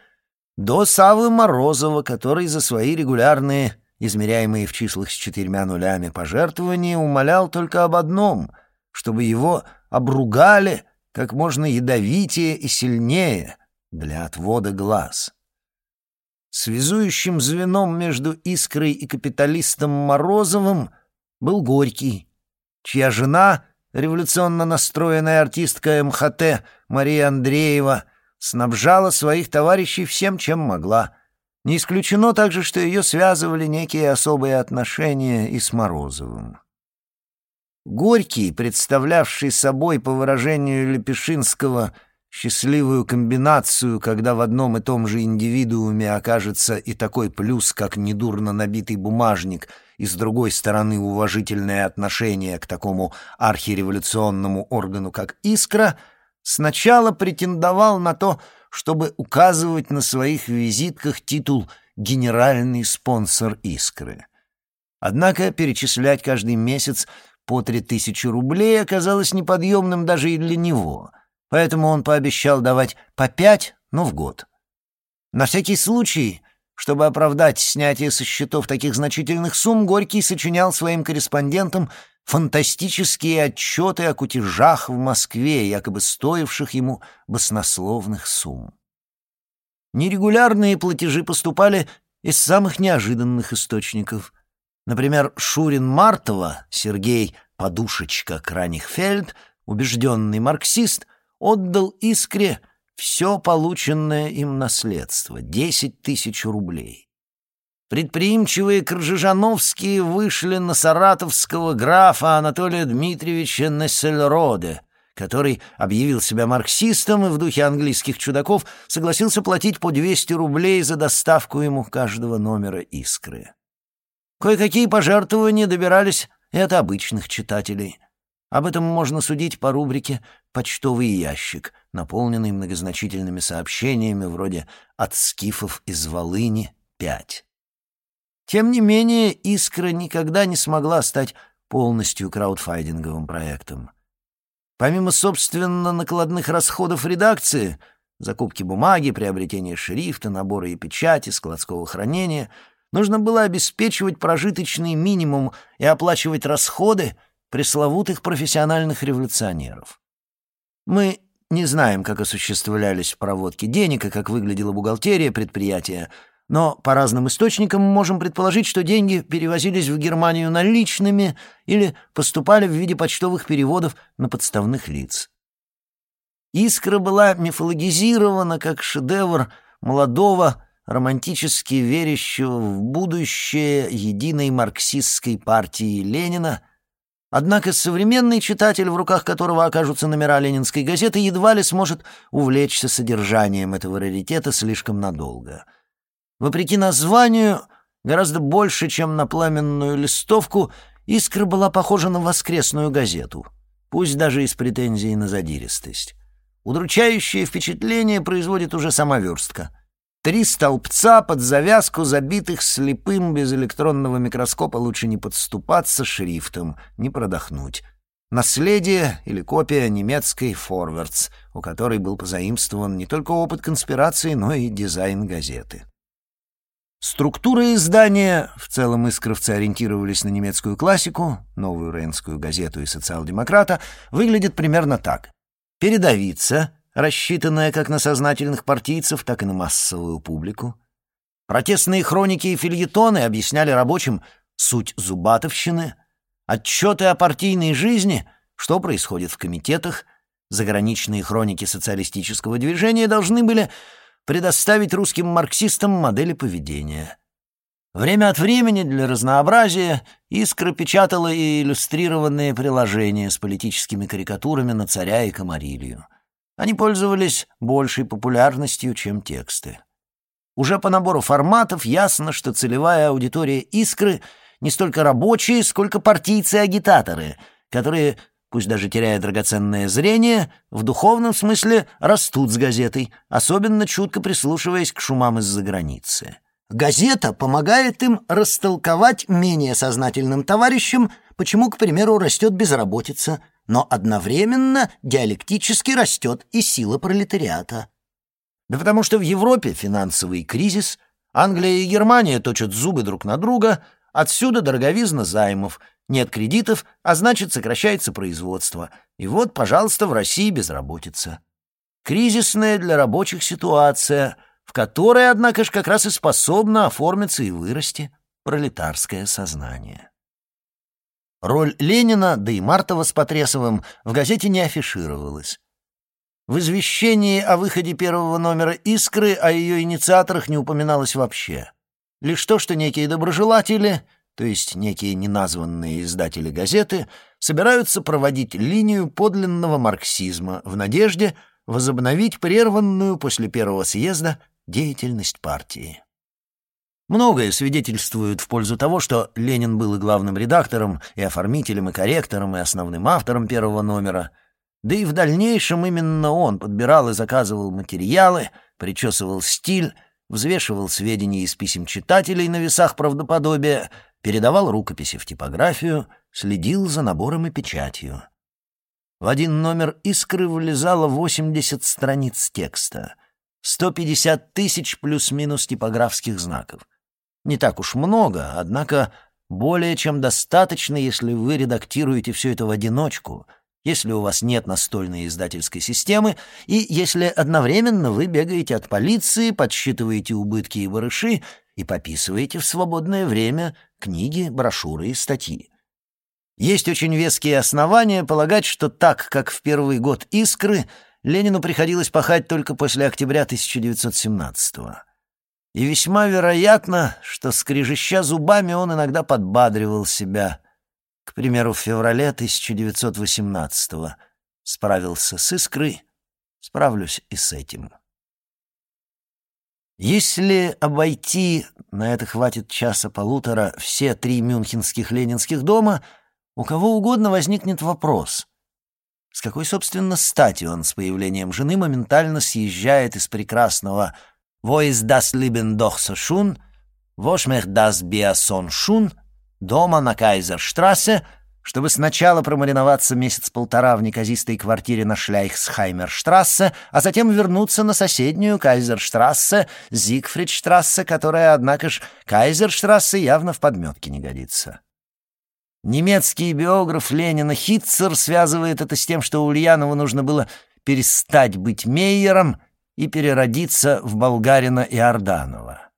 до Савы Морозова, который за свои регулярные, измеряемые в числах с четырьмя нулями, пожертвования умолял только об одном — чтобы его обругали как можно ядовитее и сильнее для отвода глаз. Связующим звеном между Искрой и капиталистом Морозовым был Горький, чья жена, революционно настроенная артистка МХТ Мария Андреева, снабжала своих товарищей всем, чем могла. Не исключено также, что ее связывали некие особые отношения и с Морозовым. Горький, представлявший собой, по выражению Лепешинского, счастливую комбинацию, когда в одном и том же индивидууме окажется и такой плюс, как недурно набитый бумажник, и с другой стороны уважительное отношение к такому архиреволюционному органу, как «Искра», сначала претендовал на то, чтобы указывать на своих визитках титул «генеральный спонсор «Искры». Однако перечислять каждый месяц по три тысячи рублей оказалось неподъемным даже и для него — поэтому он пообещал давать по пять, но в год. На всякий случай, чтобы оправдать снятие со счетов таких значительных сумм, Горький сочинял своим корреспондентам фантастические отчеты о кутежах в Москве, якобы стоивших ему баснословных сумм. Нерегулярные платежи поступали из самых неожиданных источников. Например, Шурин Мартова, Сергей Подушечка Кранихфельд, убежденный марксист — отдал Искре все полученное им наследство — десять тысяч рублей. Предприимчивые Кржижановские вышли на саратовского графа Анатолия Дмитриевича Нессельроде, который объявил себя марксистом и в духе английских чудаков согласился платить по 200 рублей за доставку ему каждого номера «Искры». Кое-какие пожертвования добирались и от обычных читателей — об этом можно судить по рубрике «Почтовый ящик», наполненный многозначительными сообщениями вроде «От скифов из Волыни 5». Тем не менее, «Искра» никогда не смогла стать полностью краудфайдинговым проектом. Помимо, собственно, накладных расходов редакции, закупки бумаги, приобретения шрифта, набора и печати, складского хранения, нужно было обеспечивать прожиточный минимум и оплачивать расходы — пресловутых профессиональных революционеров. Мы не знаем, как осуществлялись проводки денег и как выглядела бухгалтерия предприятия, но по разным источникам можем предположить, что деньги перевозились в Германию наличными или поступали в виде почтовых переводов на подставных лиц. «Искра» была мифологизирована как шедевр молодого, романтически верящего в будущее единой марксистской партии Ленина — Однако современный читатель, в руках которого окажутся номера ленинской газеты, едва ли сможет увлечься содержанием этого раритета слишком надолго. Вопреки названию, гораздо больше, чем на пламенную листовку, «Искра» была похожа на воскресную газету, пусть даже и с претензией на задиристость. Удручающее впечатление производит уже сама верстка — Три столбца под завязку, забитых слепым без электронного микроскопа, лучше не подступаться шрифтом, не продохнуть. Наследие или копия немецкой «Форвардс», у которой был позаимствован не только опыт конспирации, но и дизайн газеты. Структура издания, в целом искровцы ориентировались на немецкую классику, новую рейнскую газету и социал-демократа, выглядит примерно так. Передовица, рассчитанная как на сознательных партийцев, так и на массовую публику. Протестные хроники и фильетоны объясняли рабочим суть зубатовщины, отчеты о партийной жизни, что происходит в комитетах, заграничные хроники социалистического движения должны были предоставить русским марксистам модели поведения. Время от времени для разнообразия «Искра» печатала и иллюстрированные приложения с политическими карикатурами на царя и комарилью. Они пользовались большей популярностью, чем тексты. Уже по набору форматов ясно, что целевая аудитория «Искры» не столько рабочие, сколько партийцы-агитаторы, которые, пусть даже теряя драгоценное зрение, в духовном смысле растут с газетой, особенно чутко прислушиваясь к шумам из-за границы. Газета помогает им растолковать менее сознательным товарищам, почему, к примеру, растет безработица, но одновременно диалектически растет и сила пролетариата. Да потому что в Европе финансовый кризис, Англия и Германия точат зубы друг на друга, отсюда дороговизна займов, нет кредитов, а значит сокращается производство. И вот, пожалуйста, в России безработица. Кризисная для рабочих ситуация, в которой, однако же, как раз и способна оформиться и вырасти пролетарское сознание. Роль Ленина, да и Мартова с Потресовым в газете не афишировалась. В извещении о выходе первого номера «Искры» о ее инициаторах не упоминалось вообще. Лишь то, что некие доброжелатели, то есть некие неназванные издатели газеты, собираются проводить линию подлинного марксизма в надежде возобновить прерванную после первого съезда деятельность партии. Многое свидетельствует в пользу того, что Ленин был и главным редактором, и оформителем, и корректором, и основным автором первого номера — да и в дальнейшем именно он подбирал и заказывал материалы, причесывал стиль, взвешивал сведения из писем читателей на весах правдоподобия, передавал рукописи в типографию, следил за набором и печатью. В один номер «Искры» влезало 80 страниц текста, 150 тысяч плюс-минус типографских знаков. Не так уж много, однако более чем достаточно, если вы редактируете все это в одиночку — если у вас нет настольной издательской системы и если одновременно вы бегаете от полиции, подсчитываете убытки и барыши и пописываете в свободное время книги, брошюры и статьи. Есть очень веские основания полагать, что так, как в первый год «Искры», Ленину приходилось пахать только после октября 1917-го. И весьма вероятно, что, скрежеща зубами, он иногда подбадривал себя — к примеру, в феврале 1918-го справился с искрой, справлюсь и с этим. Если обойти, на это хватит часа-полутора, все три мюнхенских ленинских дома, у кого угодно возникнет вопрос. С какой, собственно, стати он с появлением жены моментально съезжает из прекрасного «Wo ist das Leben doch so schön?» «Wo schmeckt das Bier so schön?» дома на Кайзерштрассе, чтобы сначала промариноваться месяц-полтора в неказистой квартире на Шляйхсхаймерштрассе, а затем вернуться на соседнюю Кайзерштрассе, Зигфридштрассе, которая, однако ж, Кайзерштрассе явно в подметке не годится. Немецкий биограф Ленина Хитцер связывает это с тем, что Ульянову нужно было перестать быть Мейером и переродиться в болгарина Иорданова.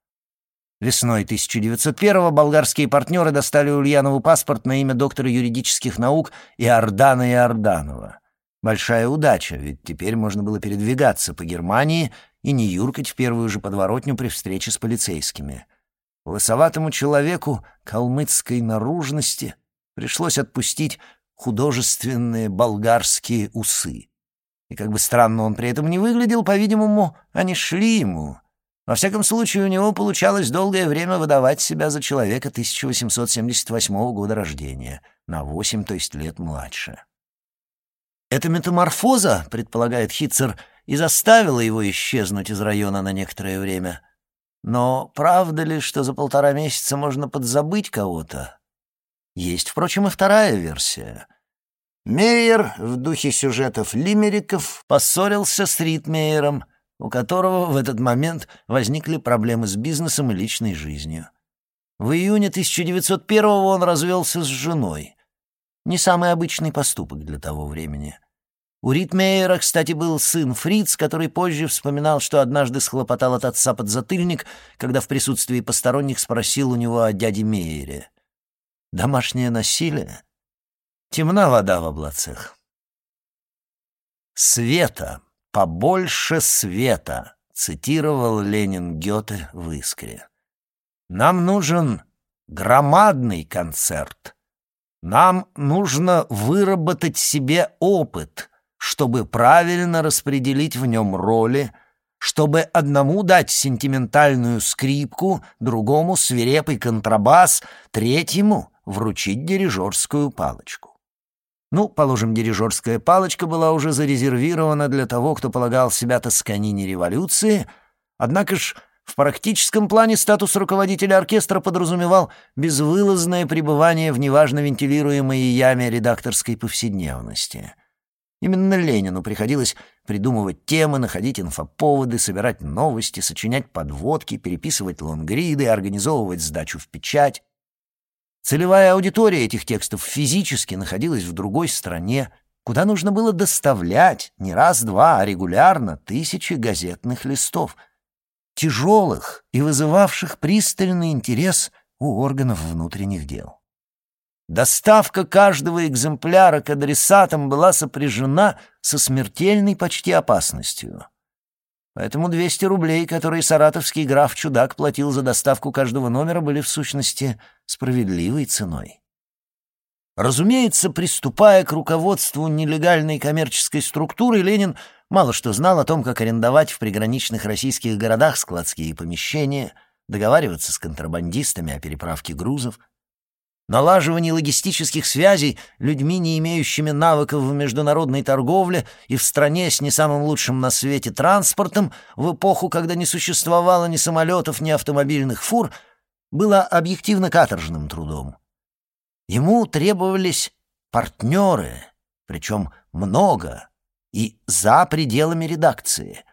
Весной 1901-го болгарские партнеры достали Ульянову паспорт на имя доктора юридических наук Иордана Иорданова. Большая удача, ведь теперь можно было передвигаться по Германии и не юркать в первую же подворотню при встрече с полицейскими. Лысоватому человеку калмыцкой наружности пришлось отпустить художественные болгарские усы. И как бы странно он при этом не выглядел, по-видимому, они шли ему — во всяком случае, у него получалось долгое время выдавать себя за человека 1878 года рождения, на 8, то есть лет младше. Эта метаморфоза, предполагает Хитцер, и заставила его исчезнуть из района на некоторое время. Но правда ли, что за полтора месяца можно подзабыть кого-то? Есть, впрочем, и вторая версия. Мейер в духе сюжетов лимериков поссорился с Ритмейером — у которого в этот момент возникли проблемы с бизнесом и личной жизнью. В июне 1901-го он развелся с женой. Не самый обычный поступок для того времени. У Ритмейера, кстати, был сын Фриц, который позже вспоминал, что однажды схлопотал от отца подзатыльник, когда в присутствии посторонних спросил у него о дяде Мейере. Домашнее насилие? Темна вода в облацах. Света «Побольше света», — цитировал Ленин Гёте в «Искре». Нам нужен громадный концерт. Нам нужно выработать себе опыт, чтобы правильно распределить в нем роли, чтобы одному дать сентиментальную скрипку, другому свирепый контрабас, третьему вручить дирижерскую палочку. Ну, положим, дирижерская палочка была уже зарезервирована для того, кто полагал себя тосканине революции, однако ж в практическом плане статус руководителя оркестра подразумевал безвылазное пребывание в неважно вентилируемой яме редакторской повседневности. Именно Ленину приходилось придумывать темы, находить инфоповоды, собирать новости, сочинять подводки, переписывать лонгриды, организовывать сдачу в печать. Целевая аудитория этих текстов физически находилась в другой стране, куда нужно было доставлять не раз-два, а регулярно тысячи газетных листов, тяжелых и вызывавших пристальный интерес у органов внутренних дел. Доставка каждого экземпляра к адресатам была сопряжена со смертельной почти опасностью — Поэтому 200 рублей, которые саратовский граф Чудак платил за доставку каждого номера, были в сущности справедливой ценой. Разумеется, приступая к руководству нелегальной коммерческой структуры, Ленин мало что знал о том, как арендовать в приграничных российских городах складские помещения, договариваться с контрабандистами о переправке грузов, налаживание логистических связей людьми, не имеющими навыков в международной торговле и в стране с не самым лучшим на свете транспортом в эпоху, когда не существовало ни самолетов, ни автомобильных фур, было объективно каторжным трудом. Ему требовались партнеры, причем много, и за пределами редакции.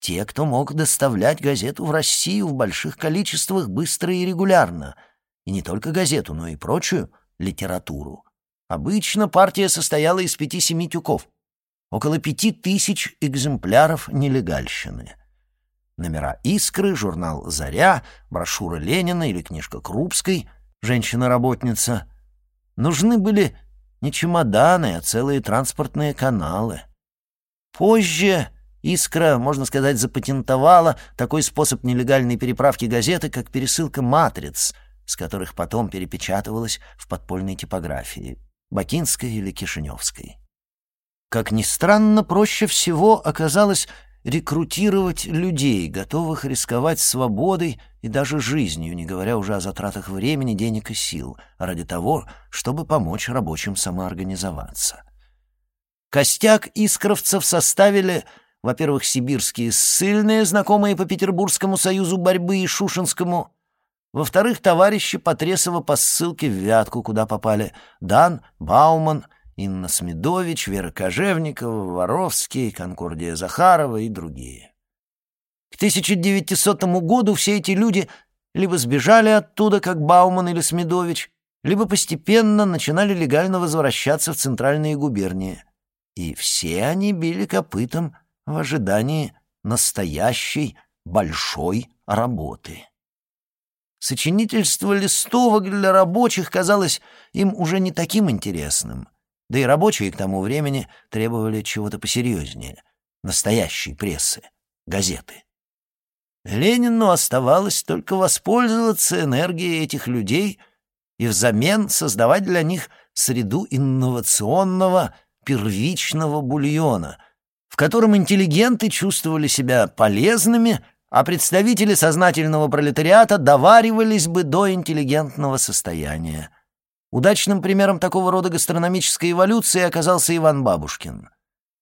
Те, кто мог доставлять газету в Россию в больших количествах быстро и регулярно — и не только газету, но и прочую литературу. Обычно партия состояла из пяти-семи тюков. Около пяти тысяч экземпляров нелегальщины. Номера «Искры», журнал «Заря», брошюра Ленина или книжка Крупской «Женщина-работница». Нужны были не чемоданы, а целые транспортные каналы. Позже «Искра», можно сказать, запатентовала такой способ нелегальной переправки газеты, как пересылка «Матриц», с которых потом перепечатывалось в подпольной типографии, бакинской или кишиневской. Как ни странно, проще всего оказалось рекрутировать людей, готовых рисковать свободой и даже жизнью, не говоря уже о затратах времени, денег и сил, ради того, чтобы помочь рабочим самоорганизоваться. Костяк искровцев составили, во-первых, сибирские ссыльные, знакомые по Петербургскому союзу борьбы и Шушинскому, во-вторых, товарищи Потресова по ссылке в Вятку, куда попали Дан, Бауман, Инна Смедович, Вера Кожевникова, Воровский, Конкордия Захарова и другие. К 1900 году все эти люди либо сбежали оттуда, как Бауман или Смедович, либо постепенно начинали легально возвращаться в центральные губернии. И все они били копытом в ожидании настоящей большой работы. Сочинительство листовок для рабочих казалось им уже не таким интересным. Да и рабочие к тому времени требовали чего-то посерьезнее. Настоящей прессы, газеты. Ленину оставалось только воспользоваться энергией этих людей и взамен создавать для них среду инновационного первичного бульона, в котором интеллигенты чувствовали себя полезными а представители сознательного пролетариата доваривались бы до интеллигентного состояния. Удачным примером такого рода гастрономической эволюции оказался Иван Бабушкин.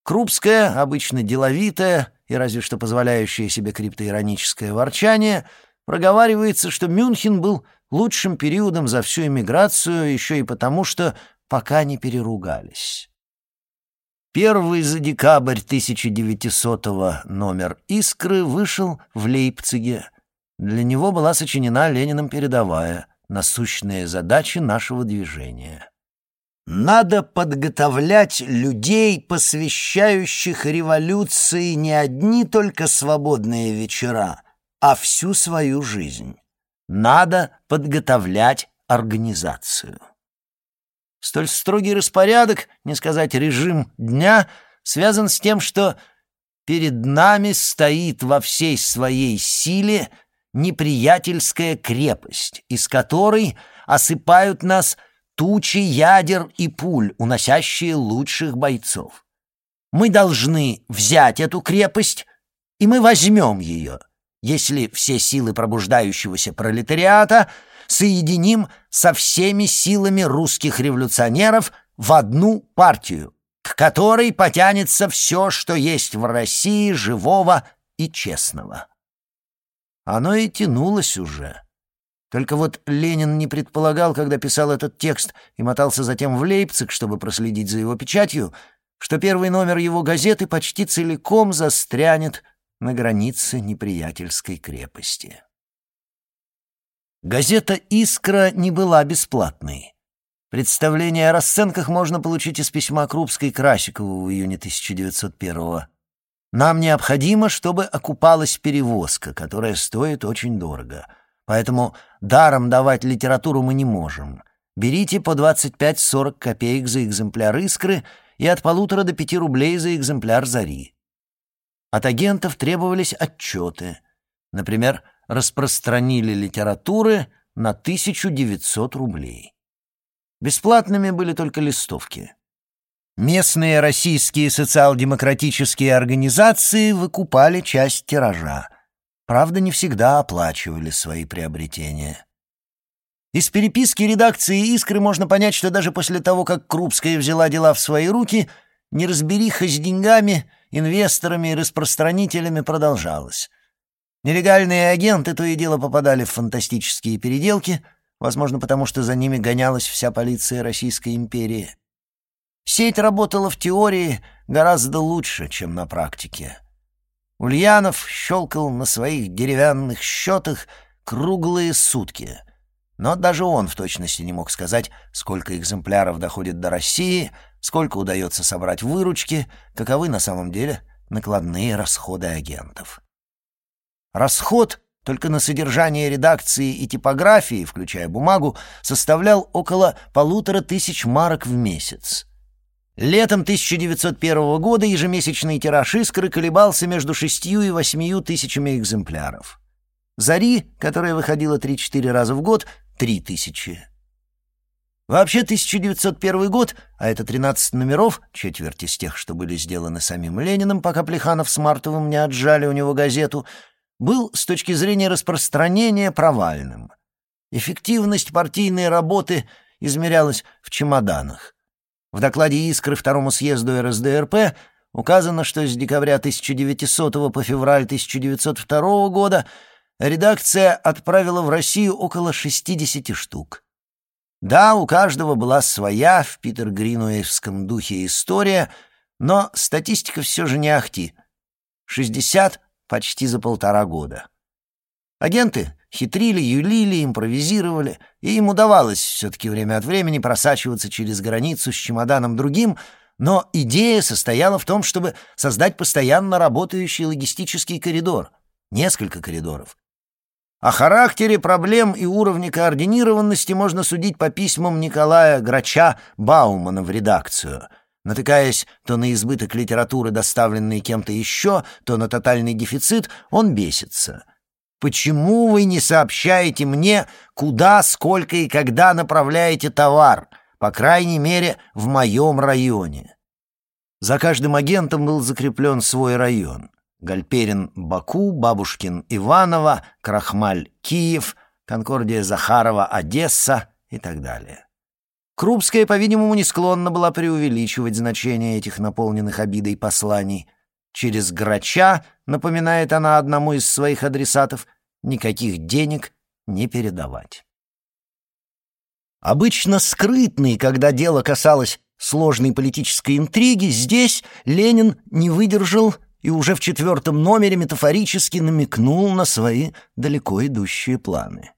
Крупская, обычно деловитая и разве что позволяющая себе криптоироническое ворчание, проговаривается, что Мюнхен был лучшим периодом за всю эмиграцию еще и потому, что пока не переругались. Первый за декабрь 1900 номер «Искры» вышел в Лейпциге. Для него была сочинена Лениным передовая «Насущные задачи нашего движения». Надо подготовлять людей, посвящающих революции не одни только свободные вечера, а всю свою жизнь. Надо подготовлять организацию. Столь строгий распорядок, не сказать режим дня, связан с тем, что перед нами стоит во всей своей силе неприятельская крепость, из которой осыпают нас тучи ядер и пуль, уносящие лучших бойцов. Мы должны взять эту крепость, и мы возьмем ее, если все силы пробуждающегося пролетариата соединим со всеми силами русских революционеров в одну партию, к которой потянется все, что есть в России живого и честного. Оно и тянулось уже. Только вот Ленин не предполагал, когда писал этот текст и мотался затем в Лейпциг, чтобы проследить за его печатью, что первый номер его газеты почти целиком застрянет на границе неприятельской крепости. Газета «Искра» не была бесплатной. Представление о расценках можно получить из письма Крупской Красикову в июне 1901-го. Нам необходимо, чтобы окупалась перевозка, которая стоит очень дорого. Поэтому даром давать литературу мы не можем. Берите по 25-40 копеек за экземпляр «Искры» и от полутора до пяти рублей за экземпляр «Зари». От агентов требовались отчеты. Например, распространили литературы на 1900 рублей. Бесплатными были только листовки. Местные российские социал-демократические организации выкупали часть тиража. Правда, не всегда оплачивали свои приобретения. Из переписки редакции «Искры» можно понять, что даже после того, как Крупская взяла дела в свои руки, неразбериха с деньгами, инвесторами и распространителями продолжалась. Нелегальные агенты то и дело попадали в фантастические переделки, возможно, потому что за ними гонялась вся полиция Российской империи. Сеть работала в теории гораздо лучше, чем на практике. Ульянов щелкал на своих деревянных счетах круглые сутки. Но даже он в точности не мог сказать, сколько экземпляров доходит до России, сколько удается собрать выручки, каковы на самом деле накладные расходы агентов. Расход только на содержание редакции и типографии, включая бумагу, составлял около полутора тысяч марок в месяц. Летом 1901 года ежемесячный тираж «Искры» колебался между шестью и восьмию тысячами экземпляров. «Зари», которая выходила 3-4 раза в год, — три тысячи. Вообще 1901 год, а это 13 номеров, четверть из тех, что были сделаны самим Лениным, пока Плеханов с Мартовым не отжали у него газету, был с точки зрения распространения провальным. Эффективность партийной работы измерялась в чемоданах. В докладе «Искры» Второму съезду РСДРП указано, что с декабря 1900 по февраль 1902 года редакция отправила в Россию около 60 штук. Да, у каждого была своя в Питер-Гринуэевском духе история, но статистика все же не ахти. 60 почти за полтора года. Агенты хитрили, юлили, импровизировали, и им удавалось все-таки время от времени просачиваться через границу с чемоданом другим, но идея состояла в том, чтобы создать постоянно работающий логистический коридор, несколько коридоров. О характере проблем и уровне координированности можно судить по письмам Николая Грача Баумана в редакцию, натыкаясь то на избыток литературы, доставленной кем-то еще, то на тотальный дефицит, он бесится — Почему вы не сообщаете мне, куда, сколько и когда направляете товар, по крайней мере, в моем районе?» За каждым агентом был закреплен свой район. Гальперин — Баку, Бабушкин — Иваново, Крахмаль — Киев, Конкордия Захарова — Одесса и так далее. Крупская, по-видимому, не склонна была преувеличивать значение этих наполненных обидой посланий — Через Грача, напоминает она одному из своих адресатов, никаких денег не передавать. Обычно скрытный, когда дело касалось сложной политической интриги, здесь Ленин не выдержал и уже в четвертом номере метафорически намекнул на свои далеко идущие планы.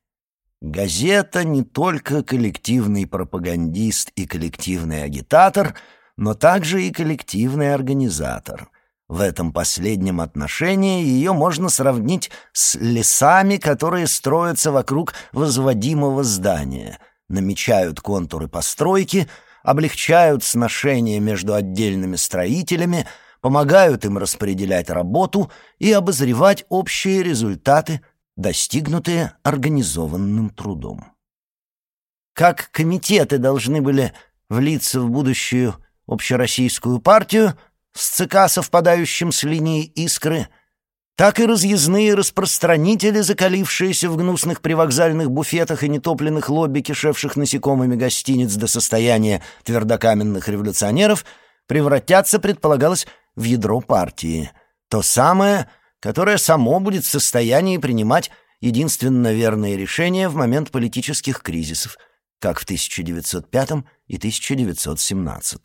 Газета не только коллективный пропагандист и коллективный агитатор, но также и коллективный организатор — в этом последнем отношении ее можно сравнить с лесами, которые строятся вокруг возводимого здания, намечают контуры постройки, облегчают сношение между отдельными строителями, помогают им распределять работу и обозревать общие результаты достигнутые организованным трудом. Как комитеты должны были влиться в будущую общероссийскую партию с ЦК, совпадающим с линией «Искры», так и разъездные распространители, закалившиеся в гнусных привокзальных буфетах и нетопленных лобби, кишевших насекомыми гостиниц до состояния твердокаменных революционеров, превратятся, предполагалось, в ядро партии. То самое, которое само будет в состоянии принимать единственно верные решения в момент политических кризисов, как в 1905 и 1917.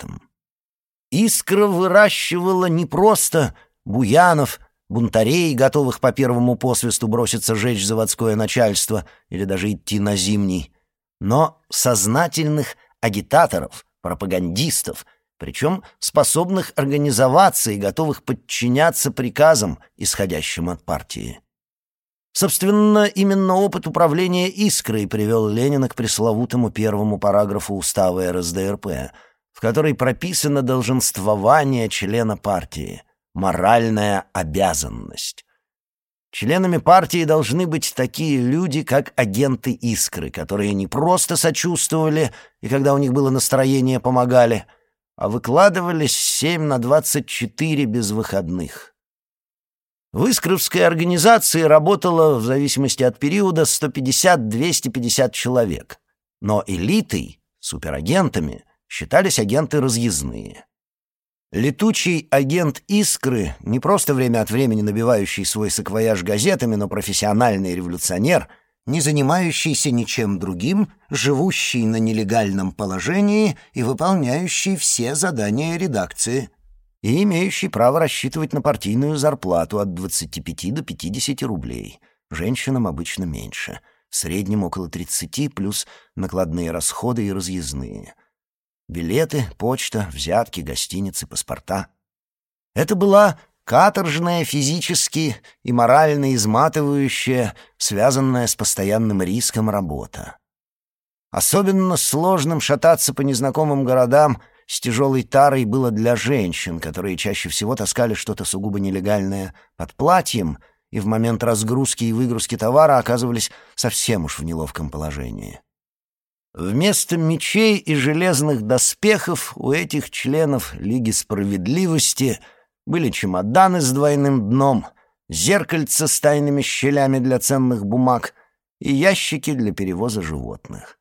Искра выращивала не просто буянов, бунтарей, готовых по первому посвисту броситься жечь заводское начальство или даже идти на зимний, но сознательных агитаторов, пропагандистов, причем способных организоваться и готовых подчиняться приказам, исходящим от партии. Собственно, именно опыт управления «Искрой» привел Ленина к пресловутому первому параграфу устава РСДРП, в которой прописано долженствование члена партии — моральная обязанность. Членами партии должны быть такие люди, как агенты «Искры», которые не просто сочувствовали и, когда у них было настроение, помогали, а выкладывались 7 на 24 без выходных. В Искровской организации работало, в зависимости от периода, 150-250 человек, но элитой, суперагентами, считались агенты разъездные. Летучий агент «Искры», не просто время от времени набивающий свой саквояж газетами, но профессиональный революционер, не занимающийся ничем другим, живущий на нелегальном положении и выполняющий все задания редакции, и имеющий право рассчитывать на партийную зарплату от 25 до 50 рублей. Женщинам обычно меньше, в среднем около 30, плюс накладные расходы и разъездные – Билеты, почта, взятки, гостиницы, паспорта. Это была каторжная физически и морально изматывающая, связанная с постоянным риском работа. Особенно сложным шататься по незнакомым городам с тяжелой тарой было для женщин, которые чаще всего таскали что-то сугубо нелегальное под платьем и в момент разгрузки и выгрузки товара оказывались совсем уж в неловком положении. Вместо мечей и железных доспехов у этих членов Лиги Справедливости были чемоданы с двойным дном, зеркальца с тайными щелями для ценных бумаг и ящики для перевоза животных.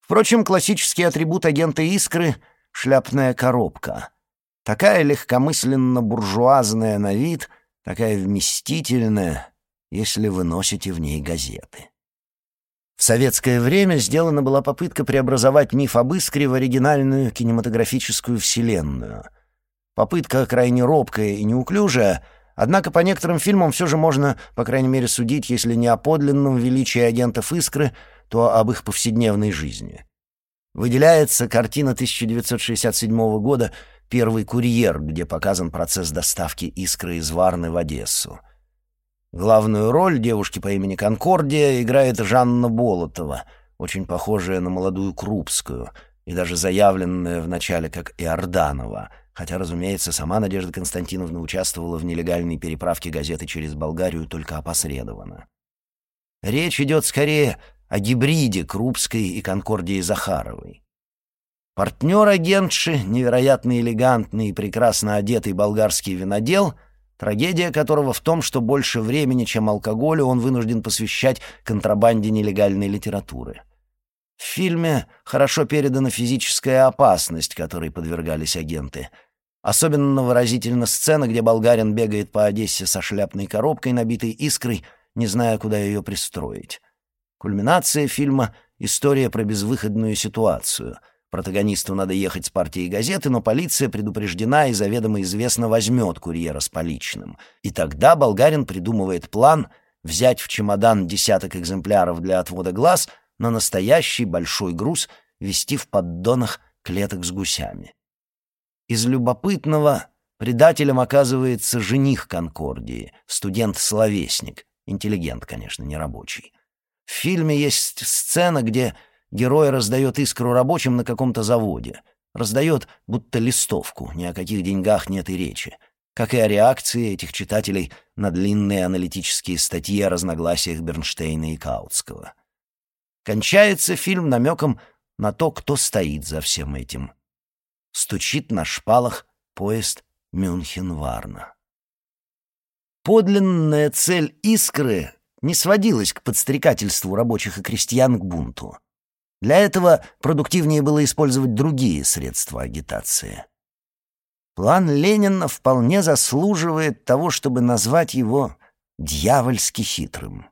Впрочем, классический атрибут агента «Искры» — шляпная коробка. Такая легкомысленно-буржуазная на вид, такая вместительная, если вы носите в ней газеты. В советское время сделана была попытка преобразовать миф об Искре в оригинальную кинематографическую вселенную. Попытка крайне робкая и неуклюжая, однако по некоторым фильмам все же можно, по крайней мере, судить, если не о подлинном величии агентов Искры, то об их повседневной жизни. Выделяется картина 1967 года «Первый курьер», где показан процесс доставки Искры из Варны в Одессу. Главную роль девушки по имени Конкордия играет Жанна Болотова, очень похожая на молодую Крупскую и даже заявленная вначале как Иорданова, хотя, разумеется, сама Надежда Константиновна участвовала в нелегальной переправке газеты через Болгарию только опосредованно. Речь идет скорее о гибриде Крупской и Конкордии Захаровой. Партнер агентши, невероятно элегантный и прекрасно одетый болгарский винодел — трагедия которого в том, что больше времени, чем алкоголю, он вынужден посвящать контрабанде нелегальной литературы. В фильме хорошо передана физическая опасность, которой подвергались агенты. Особенно выразительна сцена, где болгарин бегает по Одессе со шляпной коробкой, набитой искрой, не зная, куда ее пристроить. Кульминация фильма — история про безвыходную ситуацию — Протагонисту надо ехать с партией газеты, но полиция предупреждена и заведомо известно возьмет курьера с поличным. И тогда болгарин придумывает план взять в чемодан десяток экземпляров для отвода глаз, но настоящий большой груз вести в поддонах клеток с гусями. Из любопытного предателем оказывается жених Конкордии, студент-словесник, интеллигент, конечно, не рабочий. В фильме есть сцена, где Герой раздает искру рабочим на каком-то заводе. Раздает, будто листовку, ни о каких деньгах нет и речи. как и о реакции этих читателей на длинные аналитические статьи о разногласиях Бернштейна и Каутского. Кончается фильм намеком на то, кто стоит за всем этим. Стучит на шпалах поезд Мюнхен-Варна. Подлинная цель «Искры» не сводилась к подстрекательству рабочих и крестьян к бунту. Для этого продуктивнее было использовать другие средства агитации. План Ленина вполне заслуживает того, чтобы назвать его дьявольски хитрым.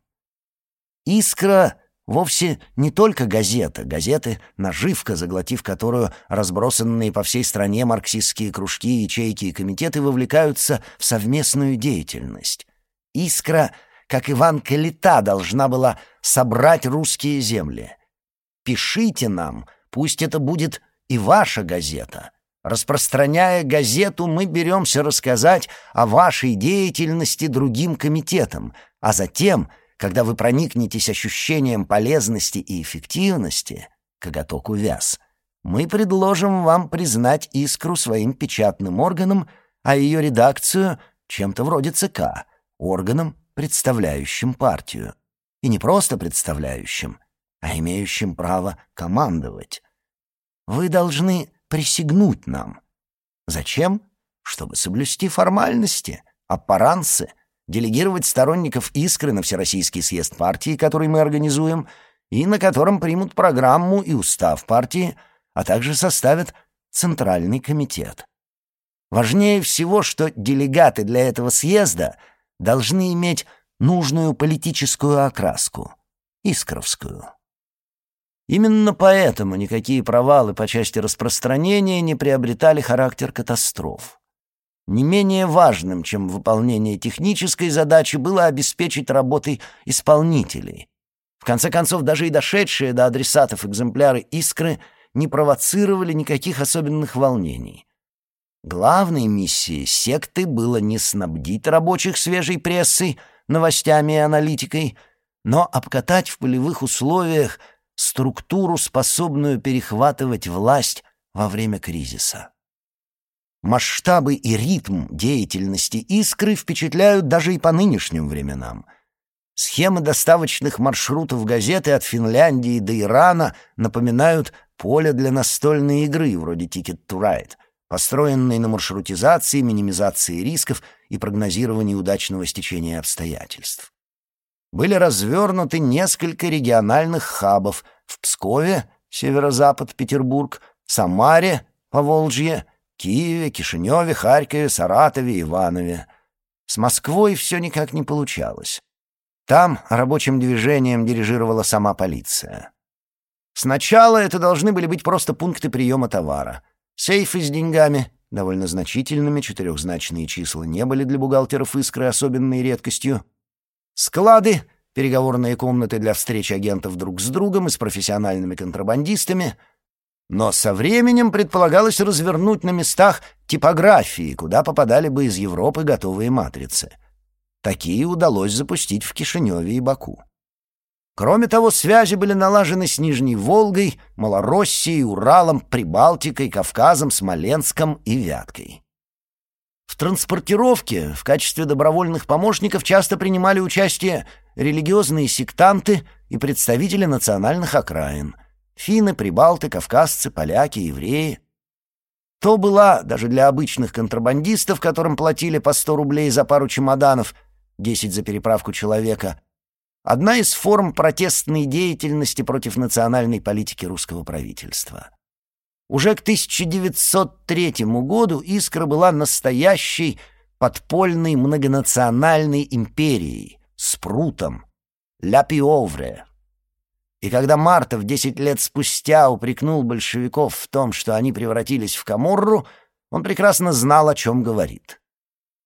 «Искра» вовсе не только газета, газеты — наживка, заглотив которую разбросанные по всей стране марксистские кружки, ячейки и комитеты вовлекаются в совместную деятельность. «Искра», как Иван Калита, должна была собрать русские земли. «Пишите нам, пусть это будет и ваша газета», Распространяя газету, мы беремся рассказать о вашей деятельности другим комитетам, а затем, когда вы проникнетесь ощущением полезности и эффективности, коготок увяз, мы предложим вам признать «Искру» своим печатным органом, а ее редакцию — чем-то вроде ЦК, органом, представляющим партию. И не просто представляющим, а имеющим право командовать. Вы должны присягнуть нам. Зачем? Чтобы соблюсти формальности, аппарансы, делегировать сторонников «Искры» на Всероссийский съезд партии, который мы организуем, и на котором примут программу и устав партии, а также составят Центральный комитет. Важнее всего, что делегаты для этого съезда должны иметь нужную политическую окраску, искровскую. Именно поэтому никакие провалы по части распространения не приобретали характер катастроф. Не менее важным, чем выполнение технической задачи, было обеспечить работой исполнителей. В конце концов, даже и дошедшие до адресатов экземпляры «Искры» не провоцировали никаких особенных волнений. Главной миссией секты было не снабдить рабочих свежей прессой, новостями и аналитикой, но обкатать в полевых условиях – структуру, способную перехватывать власть во время кризиса. Масштабы и ритм деятельности «Искры» впечатляют даже и по нынешним временам. Схемы доставочных маршрутов газеты от Финляндии до Ирана напоминают поле для настольной игры вроде Ticket to Ride, построенной на маршрутизации, минимизации рисков и прогнозировании удачного стечения обстоятельств были развернуты несколько региональных хабов в Пскове, северо-запад, Петербург, Самаре, Поволжье, Киеве, Кишиневе, Харькове, Саратове, Иванове. С Москвой все никак не получалось. Там рабочим движением дирижировала сама полиция. Сначала это должны были быть просто пункты приема товара. Сейфы с деньгами, довольно значительными, четырехзначные числа не были для бухгалтеров искры особенной редкостью. Склады, переговорные комнаты для встреч агентов друг с другом и с профессиональными контрабандистами. Но со временем предполагалось развернуть на местах типографии, куда попадали бы из Европы готовые матрицы. Такие удалось запустить в Кишиневе и Баку. Кроме того, связи были налажены с Нижней Волгой, Малороссией, Уралом, Прибалтикой, Кавказом, Смоленском и Вяткой. В транспортировке в качестве добровольных помощников часто принимали участие религиозные сектанты и представители национальных окраин — финны, прибалты, кавказцы, поляки, евреи. То была, даже для обычных контрабандистов, которым платили по 100 рублей за пару чемоданов, 10 за переправку человека, одна из форм протестной деятельности против национальной политики русского правительства. Уже к 1903 году Искра была настоящей подпольной многонациональной империей с прутом «Ля Пиовре». И когда Мартов 10 лет спустя упрекнул большевиков в том, что они превратились в Каморру, он прекрасно знал, о чем говорит.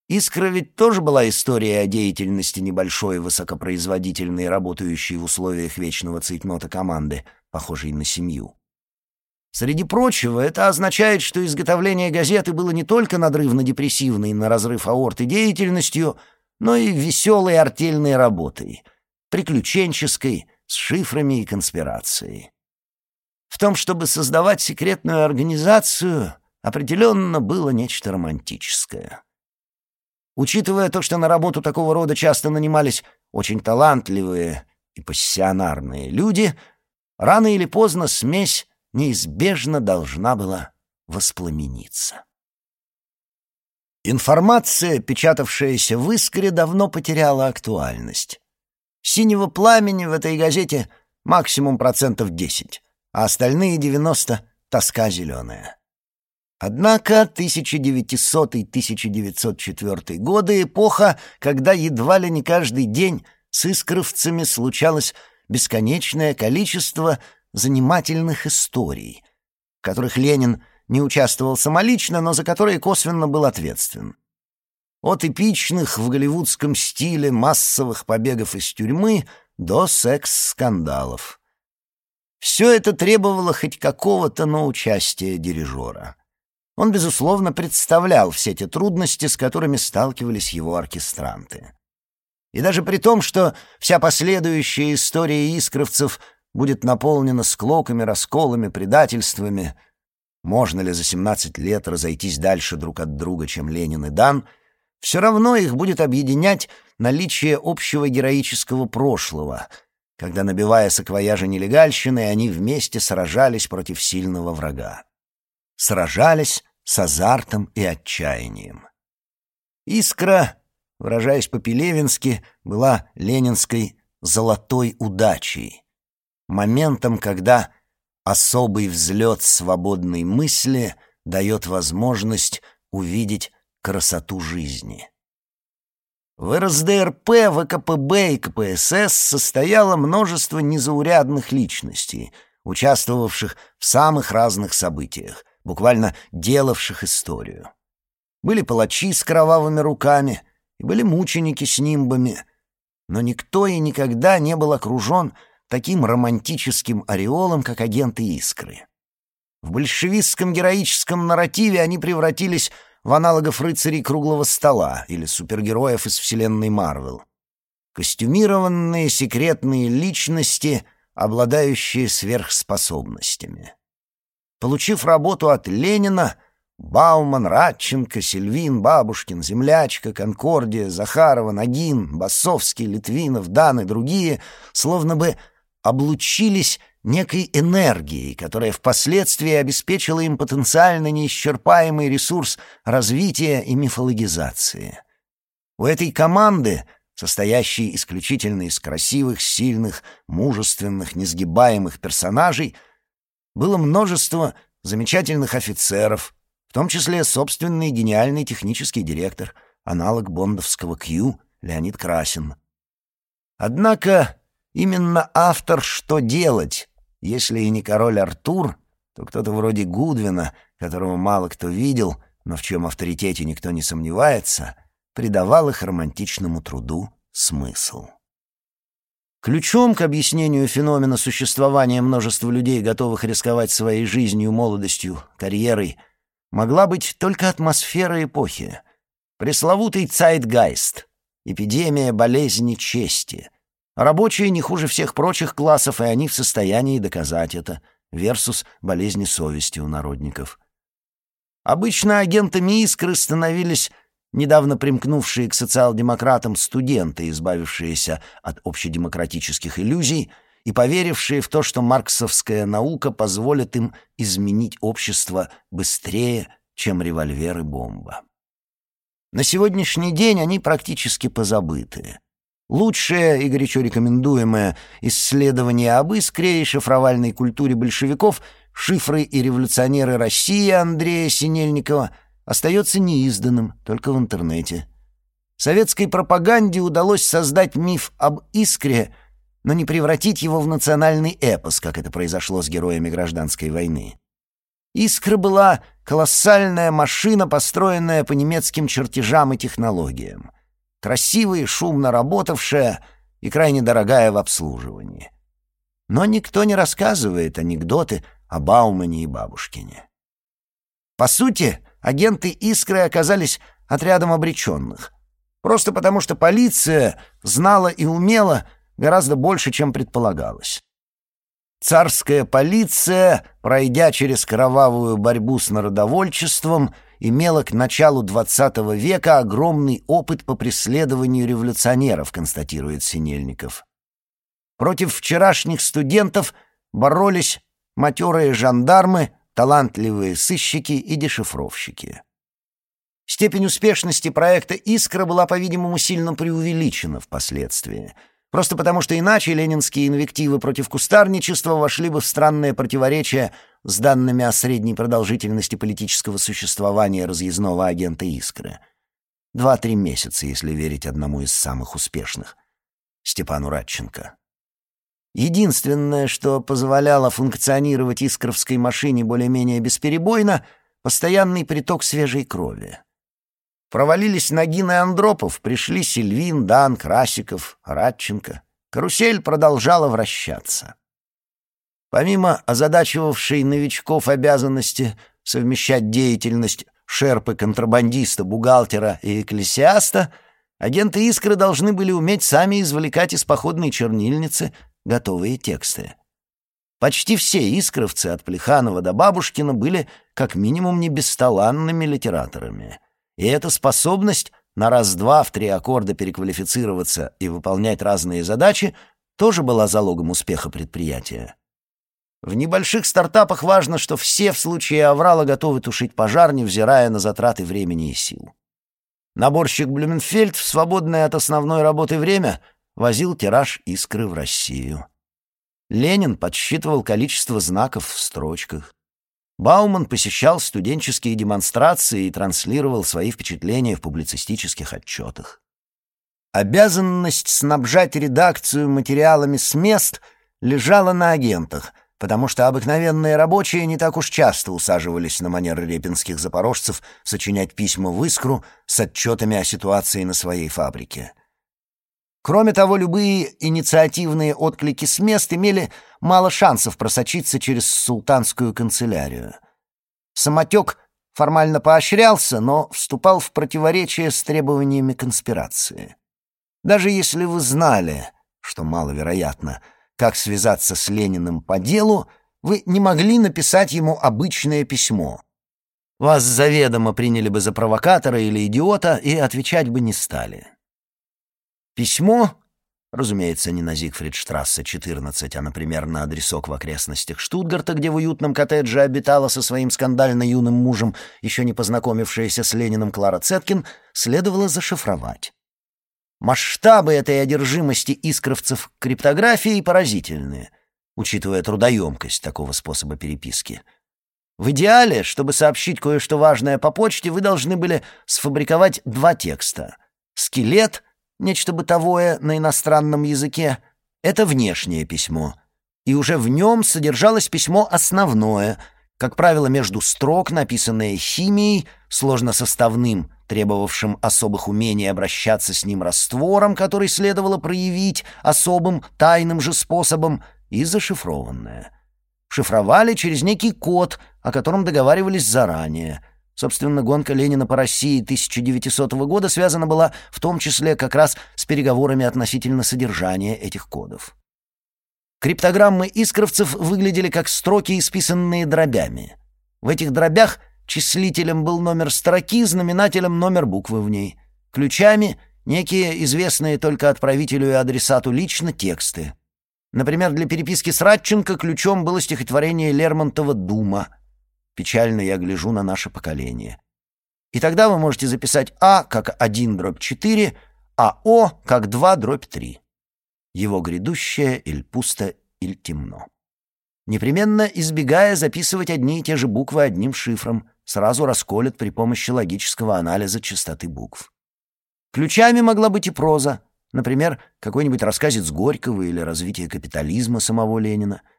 «Искра» ведь тоже была историей о деятельности небольшой, высокопроизводительной, работающей в условиях вечного цейтнота команды, похожей на семью. Среди прочего, это означает, что изготовление газеты было не только надрывно-депрессивной на разрыв аорты деятельностью, но и веселой артельной работой, приключенческой, с шифрами и конспирацией. В том, чтобы создавать секретную организацию, определенно было нечто романтическое. Учитывая то, что на работу такого рода часто нанимались очень талантливые и пассионарные люди, рано или поздно смесь неизбежно должна была воспламениться. Информация, печатавшаяся в «Искре», давно потеряла актуальность. Синего пламени в этой газете максимум процентов 10, а остальные 90 — тоска зеленая. Однако 1900-1904 годы — эпоха, когда едва ли не каждый день с искровцами случалось бесконечное количество занимательных историй, в которых Ленин не участвовал самолично, но за которые косвенно был ответственен. От эпичных в голливудском стиле массовых побегов из тюрьмы до секс-скандалов. Все это требовало хоть какого-то, но участия дирижера. Он, безусловно, представлял все те трудности, с которыми сталкивались его оркестранты. И даже при том, что вся последующая история искровцев будет наполнена склоками, расколами, предательствами, можно ли за 17 лет разойтись дальше друг от друга, чем Ленин и Дан, все равно их будет объединять наличие общего героического прошлого, когда, набивая саквояжи нелегальщины, они вместе сражались против сильного врага сражались с азартом и отчаянием. Искра, выражаясь по-пелевински, была ленинской «золотой удачей», моментом, когда особый взлет свободной мысли дает возможность увидеть красоту жизни. В РСДРП, ВКПБ и КПСС состояло множество незаурядных личностей, участвовавших в самых разных событиях — буквально делавших историю. Были палачи с кровавыми руками, и были мученики с нимбами, но никто и никогда не был окружен таким романтическим ореолом, как агенты «Искры». В большевистском героическом нарративе они превратились в аналогов рыцарей круглого стола или супергероев из вселенной Марвел. Костюмированные секретные личности, обладающие сверхспособностями. Получив работу от Ленина, Бауман, Радченко, Сильвин, Бабушкин, Землячка, Конкордия, Захарова, Нагин, Басовский, Литвинов, Дан и другие словно бы облучились некой энергией, которая впоследствии обеспечила им потенциально неисчерпаемый ресурс развития и мифологизации. У этой команды, состоящей исключительно из красивых, сильных, мужественных, несгибаемых персонажей, было множество замечательных офицеров, в том числе собственный гениальный технический директор, аналог бондовского Кью Леонид Красин. Однако именно автор «Что делать?», если и не король Артур, то кто-то вроде Гудвина, которого мало кто видел, но в чем авторитете никто не сомневается, придавал их романтичному труду смысл. Ключом к объяснению феномена существования множества людей, готовых рисковать своей жизнью, молодостью, карьерой, могла быть только атмосфера эпохи. Пресловутый «Цайтгайст» — эпидемия болезни чести. Рабочие не хуже всех прочих классов, и они в состоянии доказать это, версус болезни совести у народников. Обычно агентами «Искры» становились недавно примкнувшие к социал-демократам студенты, избавившиеся от общедемократических иллюзий и поверившие в то, что марксовская наука позволит им изменить общество быстрее, чем револьвер и бомба. На сегодняшний день они практически позабыты. Лучшее и горячо рекомендуемое исследование об искре и шифровальной культуре большевиков «Шифры и революционеры России» Андрея Синельникова — остается неизданным, только в интернете. Советской пропаганде удалось создать миф об искре, но не превратить его в национальный эпос, как это произошло с героями гражданской войны. Искра была колоссальная машина, построенная по немецким чертежам и технологиям. Красивая шумно работавшая и крайне дорогая в обслуживании. Но никто не рассказывает анекдоты о Баумане и Бабушкине. По сути, агенты «Искры» оказались отрядом обреченных. Просто потому, что полиция знала и умела гораздо больше, чем предполагалось. Царская полиция, пройдя через кровавую борьбу с народовольчеством имела к началу XX века огромный опыт по преследованию революционеров, констатирует Синельников. Против вчерашних студентов боролись матерые жандармы, талантливые сыщики и дешифровщики. Степень успешности проекта «Искра» была, по-видимому, сильно преувеличена впоследствии. Просто потому, что иначе ленинские инвективы против кустарничества вошли бы в странное противоречие с данными о средней продолжительности политического существования разъездного агента «Искры». Два-три месяца, если верить одному из самых успешных — Степану Радченко. Единственное, что позволяло функционировать искровской машине более-менее бесперебойно — постоянный приток свежей крови. Провалились Нагин и Андропов, пришли Сильвин, Дан, Красиков, Радченко. Карусель продолжала вращаться. Помимо озадачивавшей новичков обязанности совмещать деятельность шерпы, контрабандиста, бухгалтера и экклесиаста, агенты «Искры» должны были уметь сами извлекать из походной чернильницы готовые тексты. Почти все искровцы от Плеханова до Бабушкина были как минимум не бесталанными литераторами — и эта способность на раз-два в три аккорда переквалифицироваться и выполнять разные задачи тоже была залогом успеха предприятия. В небольших стартапах важно, что все в случае аврала готовы тушить пожар, невзирая на затраты времени и сил. Наборщик Блюменфельд в свободное от основной работы время возил тираж «Искры» в Россию. Ленин подсчитывал количество знаков в строчках. Бауман посещал студенческие демонстрации и транслировал свои впечатления в публицистических отчетах. Обязанность снабжать редакцию материалами с мест лежала на агентах, потому что обыкновенные рабочие не так уж часто усаживались на манер репинских запорожцев сочинять письма в искру с отчетами о ситуации на своей фабрике. Кроме того, любые инициативные отклики с мест имели мало шансов просочиться через султанскую канцелярию. Самотек формально поощрялся, но вступал в противоречие с требованиями конспирации. Даже если вы знали, что маловероятно, как связаться с Лениным по делу, вы не могли написать ему обычное письмо. Вас заведомо приняли бы за провокатора или идиота и отвечать бы не стали. Письмо, разумеется, не на Зигфридштрассе 14, а, например, на адресок в окрестностях Штутгарта, где в уютном коттедже обитала со своим скандально юным мужем, еще не познакомившаяся с Лениным Клара Цеткин, следовало зашифровать. Масштабы этой одержимости искровцев криптографией поразительные, учитывая трудоемкость такого способа переписки. В идеале, чтобы сообщить кое-что важное по почте, вы должны были сфабриковать два текста — скелет нечто бытовое на иностранном языке, это внешнее письмо. И уже в нем содержалось письмо основное, как правило, между строк, написанное химией, сложносоставным, требовавшим особых умений обращаться с ним раствором, который следовало проявить особым тайным же способом, и зашифрованное. Шифровали через некий код, о котором договаривались заранее — Собственно, гонка Ленина по России 1900 года связана была в том числе как раз с переговорами относительно содержания этих кодов. Криптограммы искровцев выглядели как строки, исписанные дробями. В этих дробях числителем был номер строки, знаменателем номер буквы в ней. Ключами — некие известные только отправителю и адресату лично тексты. Например, для переписки с Радченко ключом было стихотворение Лермонтова «Дума», Печально я гляжу на наше поколение. И тогда вы можете записать А как 1 дробь 4, а О как 2 дробь 3. Его грядущее или пусто, или темно. Непременно избегая записывать одни и те же буквы одним шифром, сразу расколят при помощи логического анализа частоты букв. Ключами могла быть и проза, например, какой-нибудь рассказец Горького или развитие капитализма самого Ленина —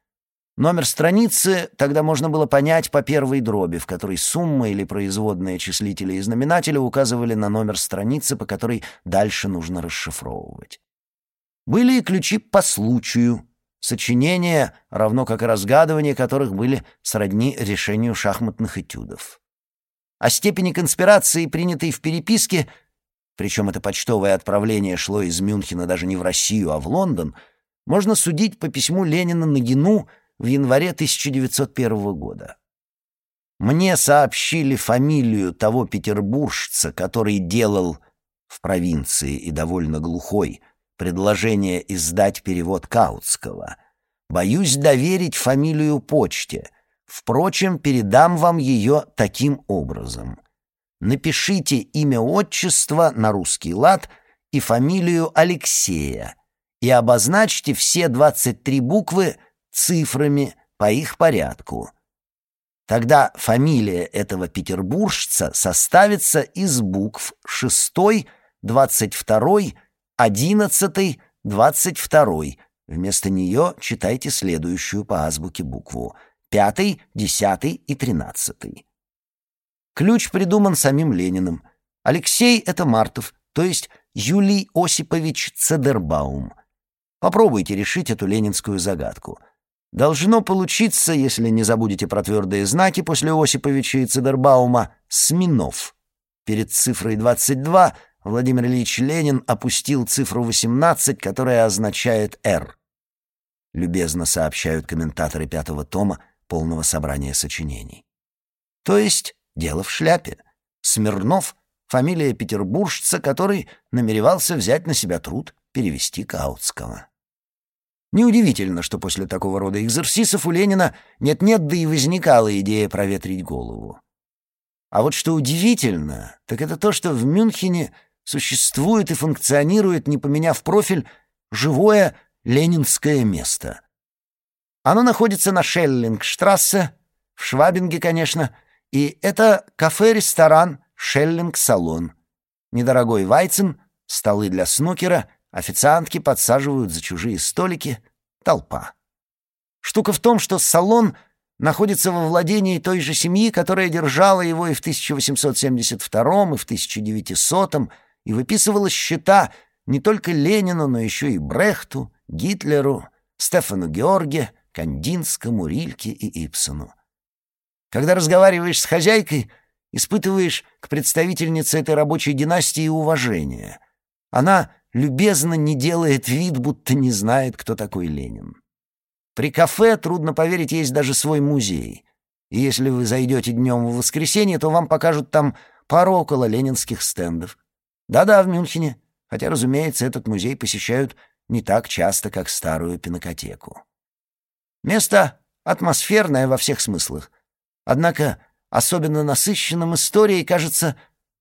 Номер страницы тогда можно было понять по первой дроби, в которой сумма или производные числителя и знаменателя указывали на номер страницы, по которой дальше нужно расшифровывать. Были и ключи по случаю, сочинения, равно как и разгадывания которых были сродни решению шахматных этюдов. О степени конспирации, принятой в переписке, причем это почтовое отправление шло из Мюнхена даже не в Россию, а в Лондон, можно судить по письму Ленина Нагину в январе 1901 года. Мне сообщили фамилию того петербуржца, который делал в провинции и довольно глухой предложение издать перевод Каутского. Боюсь доверить фамилию почте. Впрочем, передам вам ее таким образом. Напишите имя отчества на русский лад и фамилию Алексея и обозначьте все 23 буквы цифрами по их порядку. Тогда фамилия этого петербуржца составится из букв 6, 22, 11, 22. Вместо нее читайте следующую по азбуке букву. Пятый, десятый и тринадцатый. Ключ придуман самим Лениным. Алексей — это Мартов, то есть Юлий Осипович Цедербаум. Попробуйте решить эту ленинскую загадку. Должно получиться, если не забудете про твердые знаки после Осиповича и Цедербаума, Сминов. Перед цифрой 22 Владимир Ильич Ленин опустил цифру 18, которая означает «Р». Любезно сообщают комментаторы пятого тома полного собрания сочинений. То есть дело в шляпе. Смирнов — фамилия петербуржца, который намеревался взять на себя труд перевести Каутского. Неудивительно, что после такого рода экзерсисов у Ленина нет-нет, да и возникала идея проветрить голову. А вот что удивительно, так это то, что в Мюнхене существует и функционирует, не поменяв профиль, живое ленинское место. Оно находится на Шеллингштрассе, в Швабинге, конечно, и это кафе-ресторан «Шеллинг-салон». Недорогой вайцен, столы для снукера — Официантки подсаживают за чужие столики. Толпа. Штука в том, что салон находится во владении той же семьи, которая держала его и в 1872 и в 1900 и выписывала счета не только Ленину, но еще и Брехту, Гитлеру, Стефану Георге, Кандинскому, Рильке и Ипсону. Когда разговариваешь с хозяйкой, испытываешь к представительнице этой рабочей династии уважение. Она любезно не делает вид, будто не знает, кто такой Ленин. При кафе, трудно поверить, есть даже свой музей. И если вы зайдете днем в воскресенье, то вам покажут там пару около ленинских стендов. Да-да, в Мюнхене. Хотя, разумеется, этот музей посещают не так часто, как старую пинокотеку. Место атмосферное во всех смыслах. Однако особенно насыщенным историей кажется,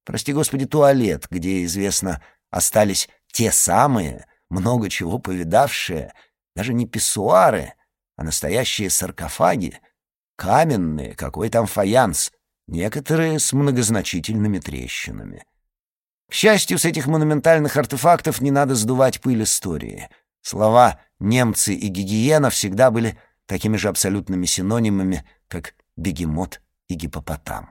прости господи, туалет, где, известно, остались те самые, много чего повидавшие, даже не писсуары, а настоящие саркофаги, каменные, какой там фаянс, некоторые с многозначительными трещинами. К счастью, с этих монументальных артефактов не надо сдувать пыль истории. Слова «немцы» и «гигиена» всегда были такими же абсолютными синонимами, как «бегемот» и «гипопотам».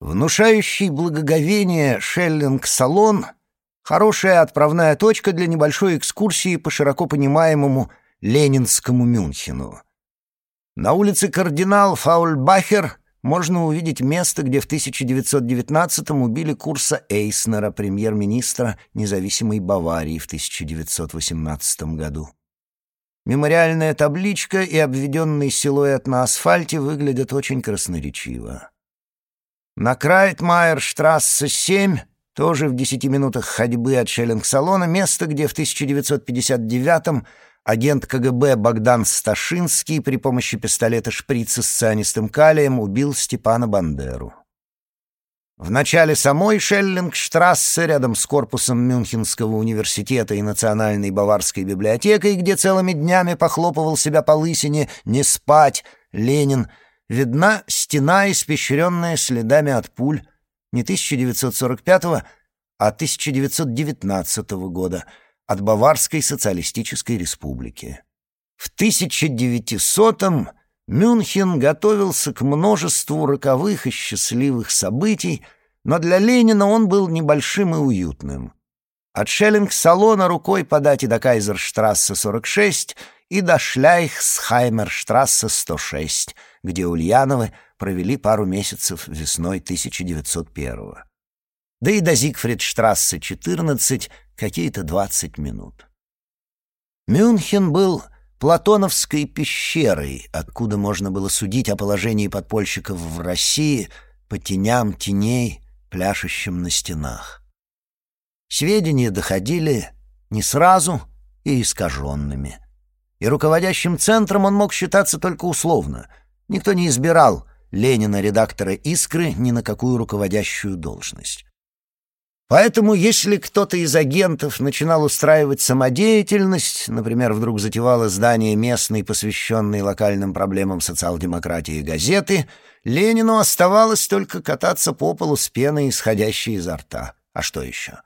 Внушающий благоговение Шеллинг-салон — Хорошая отправная точка для небольшой экскурсии по широко понимаемому ленинскому Мюнхену. На улице Кардинал Фаульбахер можно увидеть место, где в 1919-м убили Курса Эйснера, премьер-министра независимой Баварии в 1918 году. Мемориальная табличка и обведенный силуэт на асфальте выглядят очень красноречиво. На Крайтмайер-штрассе 7 тоже в десяти минутах ходьбы от Шеллинг-салона, место, где в 1959-м агент КГБ Богдан Сташинский при помощи пистолета-шприца с цианистым калием убил Степана Бандеру. В начале самой Шеллингштрассе, рядом с корпусом Мюнхенского университета и Национальной баварской библиотекой, где целыми днями похлопывал себя по лысине «Не спать!» Ленин, видна стена, испещренная следами от пуль, не 1945, а 1919 года от Баварской социалистической республики. В 1900-м Мюнхен готовился к множеству роковых и счастливых событий, но для Ленина он был небольшим и уютным. От Шеллинг-салона рукой подать и до Кайзерштрассе 46, и до Шляйхсхаймерштрассе 106, где Ульяновы провели пару месяцев весной 1901-го. Да и до Зигфридштрассе 14 какие-то 20 минут. Мюнхен был платоновской пещерой, откуда можно было судить о положении подпольщиков в России по теням теней, пляшущим на стенах. Сведения доходили не сразу и искаженными. И руководящим центром он мог считаться только условно. Никто не избирал Ленина, редактора «Искры», ни на какую руководящую должность. Поэтому, если кто-то из агентов начинал устраивать самодеятельность, например, вдруг затевало здание местной, посвященной локальным проблемам социал-демократии газеты, Ленину оставалось только кататься по полу с пеной, исходящей изо рта. А что еще?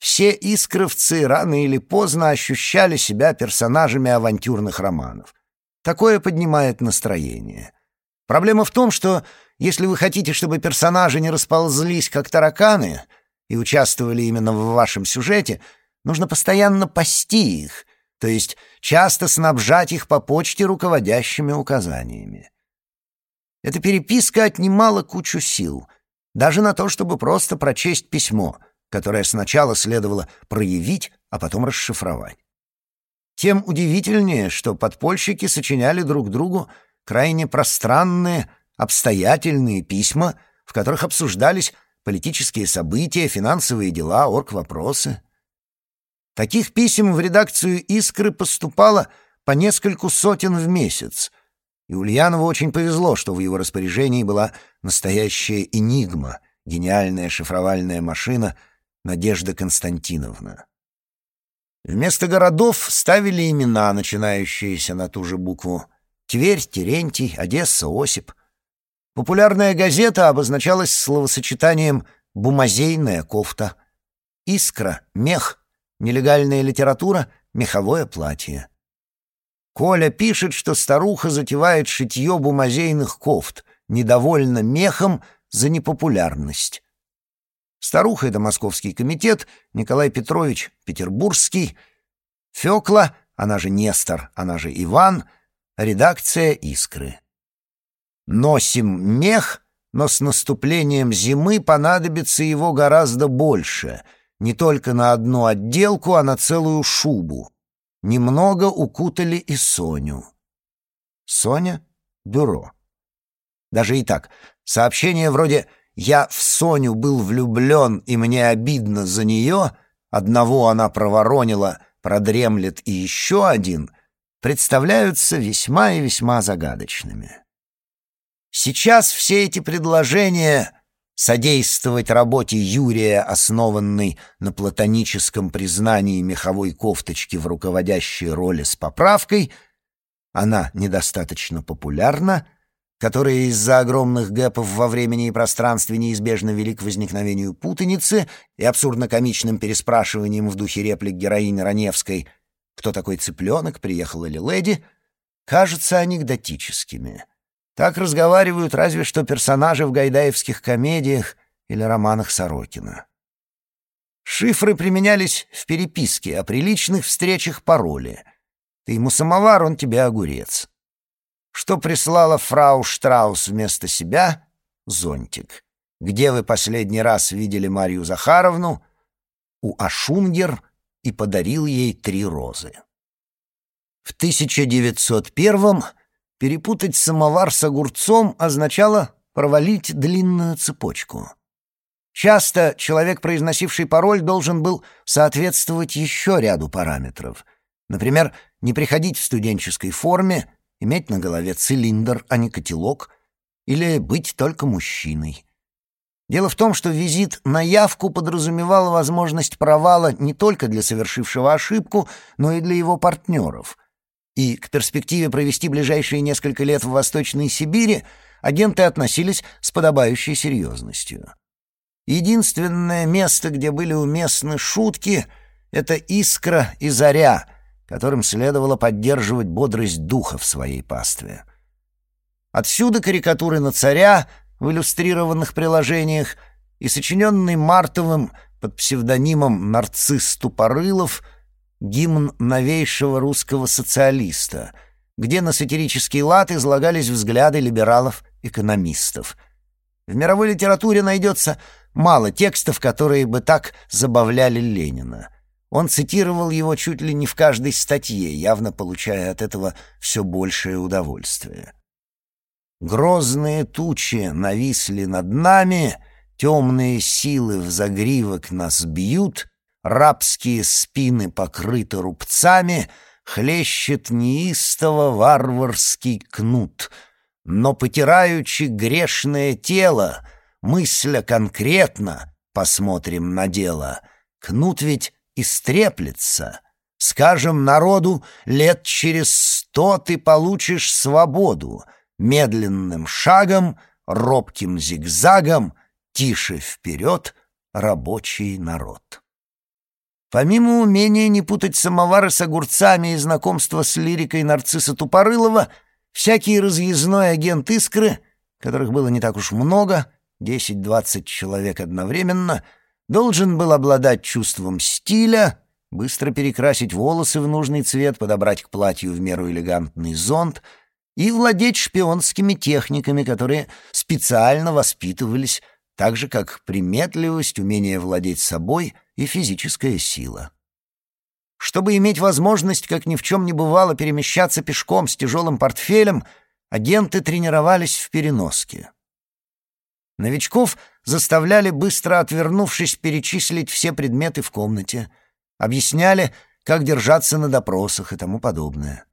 Все искровцы рано или поздно ощущали себя персонажами авантюрных романов. Такое поднимает настроение. Проблема в том, что если вы хотите, чтобы персонажи не расползлись, как тараканы — и участвовали именно в вашем сюжете, нужно постоянно пасти их, то есть часто снабжать их по почте руководящими указаниями. Эта переписка отнимала кучу сил, даже на то, чтобы просто прочесть письмо, которое сначала следовало проявить, а потом расшифровать. Тем удивительнее, что подпольщики сочиняли друг другу крайне пространные, обстоятельные письма, в которых обсуждались политические события, финансовые дела, орг-вопросы. Таких писем в редакцию «Искры» поступало по нескольку сотен в месяц, и Ульянову очень повезло, что в его распоряжении была настоящая «Энигма», гениальная шифровальная машина Надежда Константиновна. Вместо городов ставили имена, начинающиеся на ту же букву. Тверь, Терентий, Одесса, Осип — Популярная газета обозначалась словосочетанием «бумазейная кофта», «искра», «мех», «нелегальная литература», «меховое платье». Коля пишет, что старуха затевает шитье бумазейных кофт, недовольна мехом за непопулярность. Старуха — это московский комитет, Николай Петрович — петербургский, Фёкла, она же Нестор, она же Иван, редакция «Искры». Носим мех, но с наступлением зимы понадобится его гораздо больше, не только на одну отделку, а на целую шубу. Немного укутали и Соню. Соня — бюро. Даже и так, сообщение вроде «Я в Соню был влюблен, и мне обидно за нее», одного она проворонила, продремлет и еще один, представляются весьма и весьма загадочными. Сейчас все эти предложения содействовать работе Юрия, основанной на платоническом признании меховой кофточки в руководящей роли с поправкой, она недостаточно популярна, которая из-за огромных гэпов во времени и пространстве неизбежно вели к возникновению путаницы и абсурдно-комичным переспрашиванием в духе реплик героини Раневской «Кто такой цыпленок? Приехала ли леди?» кажутся анекдотическими. Так разговаривают разве что персонажи в гайдаевских комедиях или романах Сорокина. Шифры применялись в переписке, о приличных встречах пароли. Ты ему самовар, он тебе огурец. Что прислала фрау Штраус вместо себя? Зонтик. Где вы последний раз видели Марию Захаровну? У Ашунгер и подарил ей три розы. В 1901 Перепутать самовар с огурцом означало провалить длинную цепочку. Часто человек, произносивший пароль, должен был соответствовать еще ряду параметров. Например, не приходить в студенческой форме, иметь на голове цилиндр, а не котелок, или быть только мужчиной. Дело в том, что визит на явку подразумевал возможность провала не только для совершившего ошибку, но и для его партнеров — и к перспективе провести ближайшие несколько лет в Восточной Сибири агенты относились с подобающей серьезностью. Единственное место, где были уместны шутки, — это искра и заря, которым следовало поддерживать бодрость духа в своей пастве. Отсюда карикатуры на царя в иллюстрированных приложениях и сочиненный Мартовым под псевдонимом «Нарцисс Тупорылов» — гимн новейшего русского социалиста, где на сатирический лад излагались взгляды либералов-экономистов. В мировой литературе найдется мало текстов, которые бы так забавляли Ленина. Он цитировал его чуть ли не в каждой статье, явно получая от этого все большее удовольствие. Грозные тучи нависли над нами, темные силы в загривок нас бьют, рабские спины покрыты рубцами, хлещет неистово варварский кнут. Но, потираючи грешное тело, мысля конкретно, посмотрим на дело, кнут ведь истреплется. Скажем народу, лет через сто ты получишь свободу, медленным шагом, робким зигзагом, тише вперед рабочий народ. Помимо умения не путать самовары с огурцами и знакомства с лирикой нарцисса Тупорылова, всякий разъездной агент «Искры», которых было не так уж много, 10-20 человек одновременно, должен был обладать чувством стиля, быстро перекрасить волосы в нужный цвет, подобрать к платью в меру элегантный зонт и владеть шпионскими техниками, которые специально воспитывались так же, как приметливость, умение владеть собой и физическая сила. Чтобы иметь возможность, как ни в чем не бывало, перемещаться пешком с тяжелым портфелем, агенты тренировались в переноске. Новичков заставляли, быстро отвернувшись, перечислить все предметы в комнате, объясняли, как держаться на допросах и тому подобное.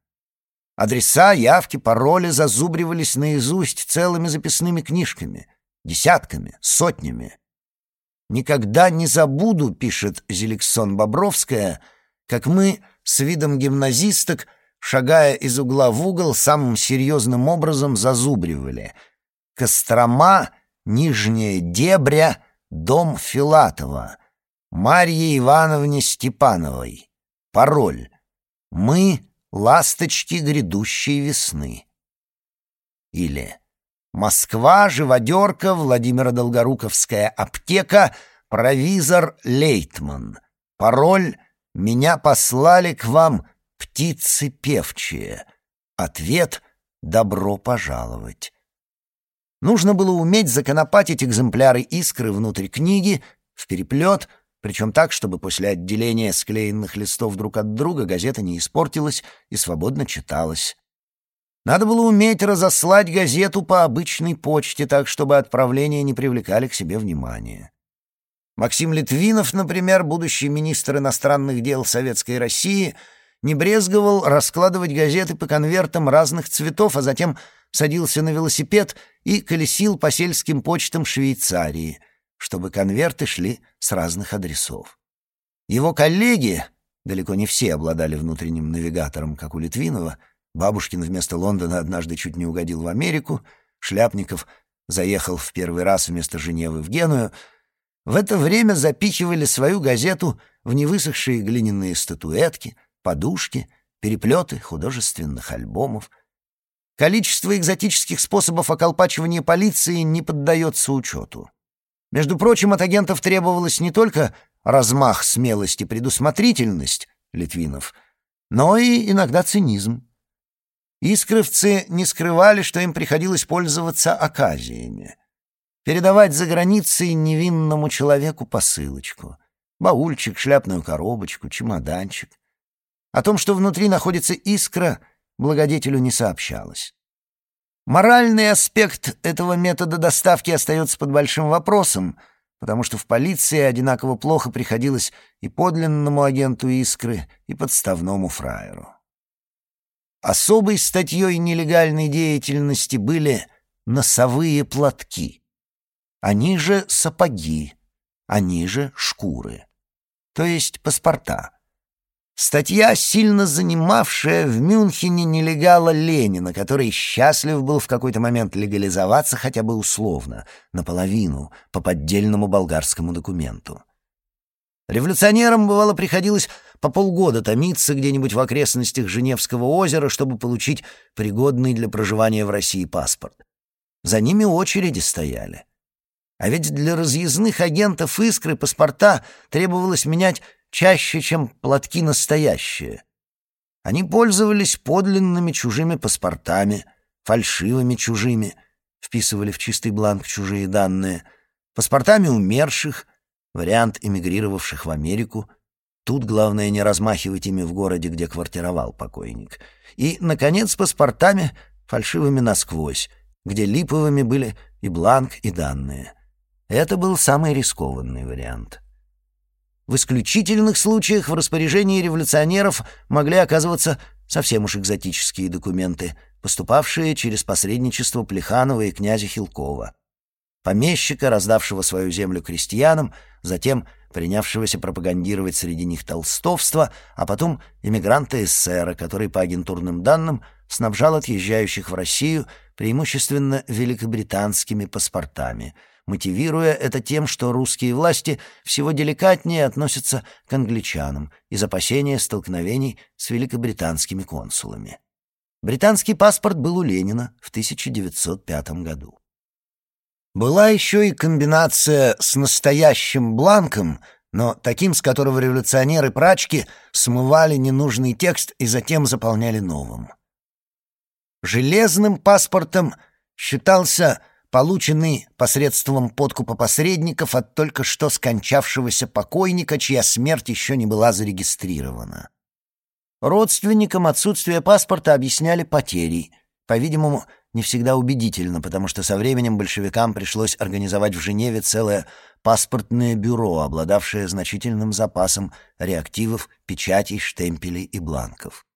Адреса, явки, пароли зазубривались наизусть целыми записными книжками — Десятками, сотнями. «Никогда не забуду», — пишет Зеликсон Бобровская, «как мы с видом гимназисток, шагая из угла в угол, самым серьезным образом зазубривали. Кострома, Нижняя Дебря, дом Филатова, Марье Ивановне Степановой. Пароль. Мы — ласточки грядущей весны». Или Москва, живодерка, Владимира Долгоруковская аптека, провизор Лейтман. Пароль «Меня послали к вам птицы певчие». Ответ «Добро пожаловать». Нужно было уметь законопатить экземпляры искры внутрь книги, в переплет, причем так, чтобы после отделения склеенных листов друг от друга газета не испортилась и свободно читалась. Надо было уметь разослать газету по обычной почте так, чтобы отправления не привлекали к себе внимания. Максим Литвинов, например, будущий министр иностранных дел Советской России, не брезговал раскладывать газеты по конвертам разных цветов, а затем садился на велосипед и колесил по сельским почтам Швейцарии, чтобы конверты шли с разных адресов. Его коллеги, далеко не все обладали внутренним навигатором, как у Литвинова, Бабушкин вместо Лондона однажды чуть не угодил в Америку, Шляпников заехал в первый раз вместо Женевы в Геную. В это время запихивали свою газету в невысохшие глиняные статуэтки, подушки, переплеты художественных альбомов. Количество экзотических способов околпачивания полиции не поддается учету. Между прочим, от агентов требовалось не только размах, смелость и предусмотрительность, Литвинов, но и иногда цинизм. Искровцы не скрывали, что им приходилось пользоваться оказиями. Передавать за границей невинному человеку посылочку. Баульчик, шляпную коробочку, чемоданчик. О том, что внутри находится искра, благодетелю не сообщалось. Моральный аспект этого метода доставки остается под большим вопросом, потому что в полиции одинаково плохо приходилось и подлинному агенту искры, и подставному фраеру. Особой статьей нелегальной деятельности были носовые платки. Они же сапоги, они же шкуры, то есть паспорта. Статья, сильно занимавшая в Мюнхене нелегала Ленина, который счастлив был в какой-то момент легализоваться хотя бы условно, наполовину, по поддельному болгарскому документу. Революционерам, бывало, приходилось по полгода томиться где-нибудь в окрестностях Женевского озера, чтобы получить пригодный для проживания в России паспорт. За ними очереди стояли. А ведь для разъездных агентов «Искры» паспорта требовалось менять чаще, чем платки настоящие. Они пользовались подлинными чужими паспортами, фальшивыми чужими, вписывали в чистый бланк чужие данные, паспортами умерших — вариант эмигрировавших в Америку, Тут главное не размахивать ими в городе, где квартировал покойник. И, наконец, паспортами, фальшивыми насквозь, где липовыми были и бланк, и данные. Это был самый рискованный вариант. В исключительных случаях в распоряжении революционеров могли оказываться совсем уж экзотические документы, поступавшие через посредничество Плеханова и князя Хилкова, помещика, раздавшего свою землю крестьянам, затем принявшегося пропагандировать среди них толстовство, а потом эмигранта-эсера, который по агентурным данным снабжал отъезжающих в Россию преимущественно великобританскими паспортами, мотивируя это тем, что русские власти всего деликатнее относятся к англичанам из опасения столкновений с великобританскими консулами. Британский паспорт был у Ленина в 1905 году. Была еще и комбинация с настоящим бланком, но таким, с которого революционеры-прачки смывали ненужный текст и затем заполняли новым. Железным паспортом считался полученный посредством подкупа посредников от только что скончавшегося покойника, чья смерть еще не была зарегистрирована. Родственникам отсутствие паспорта объясняли потерей, по-видимому, не всегда убедительно, потому что со временем большевикам пришлось организовать в Женеве целое паспортное бюро, обладавшее значительным запасом реактивов, печатей, штемпелей и бланков.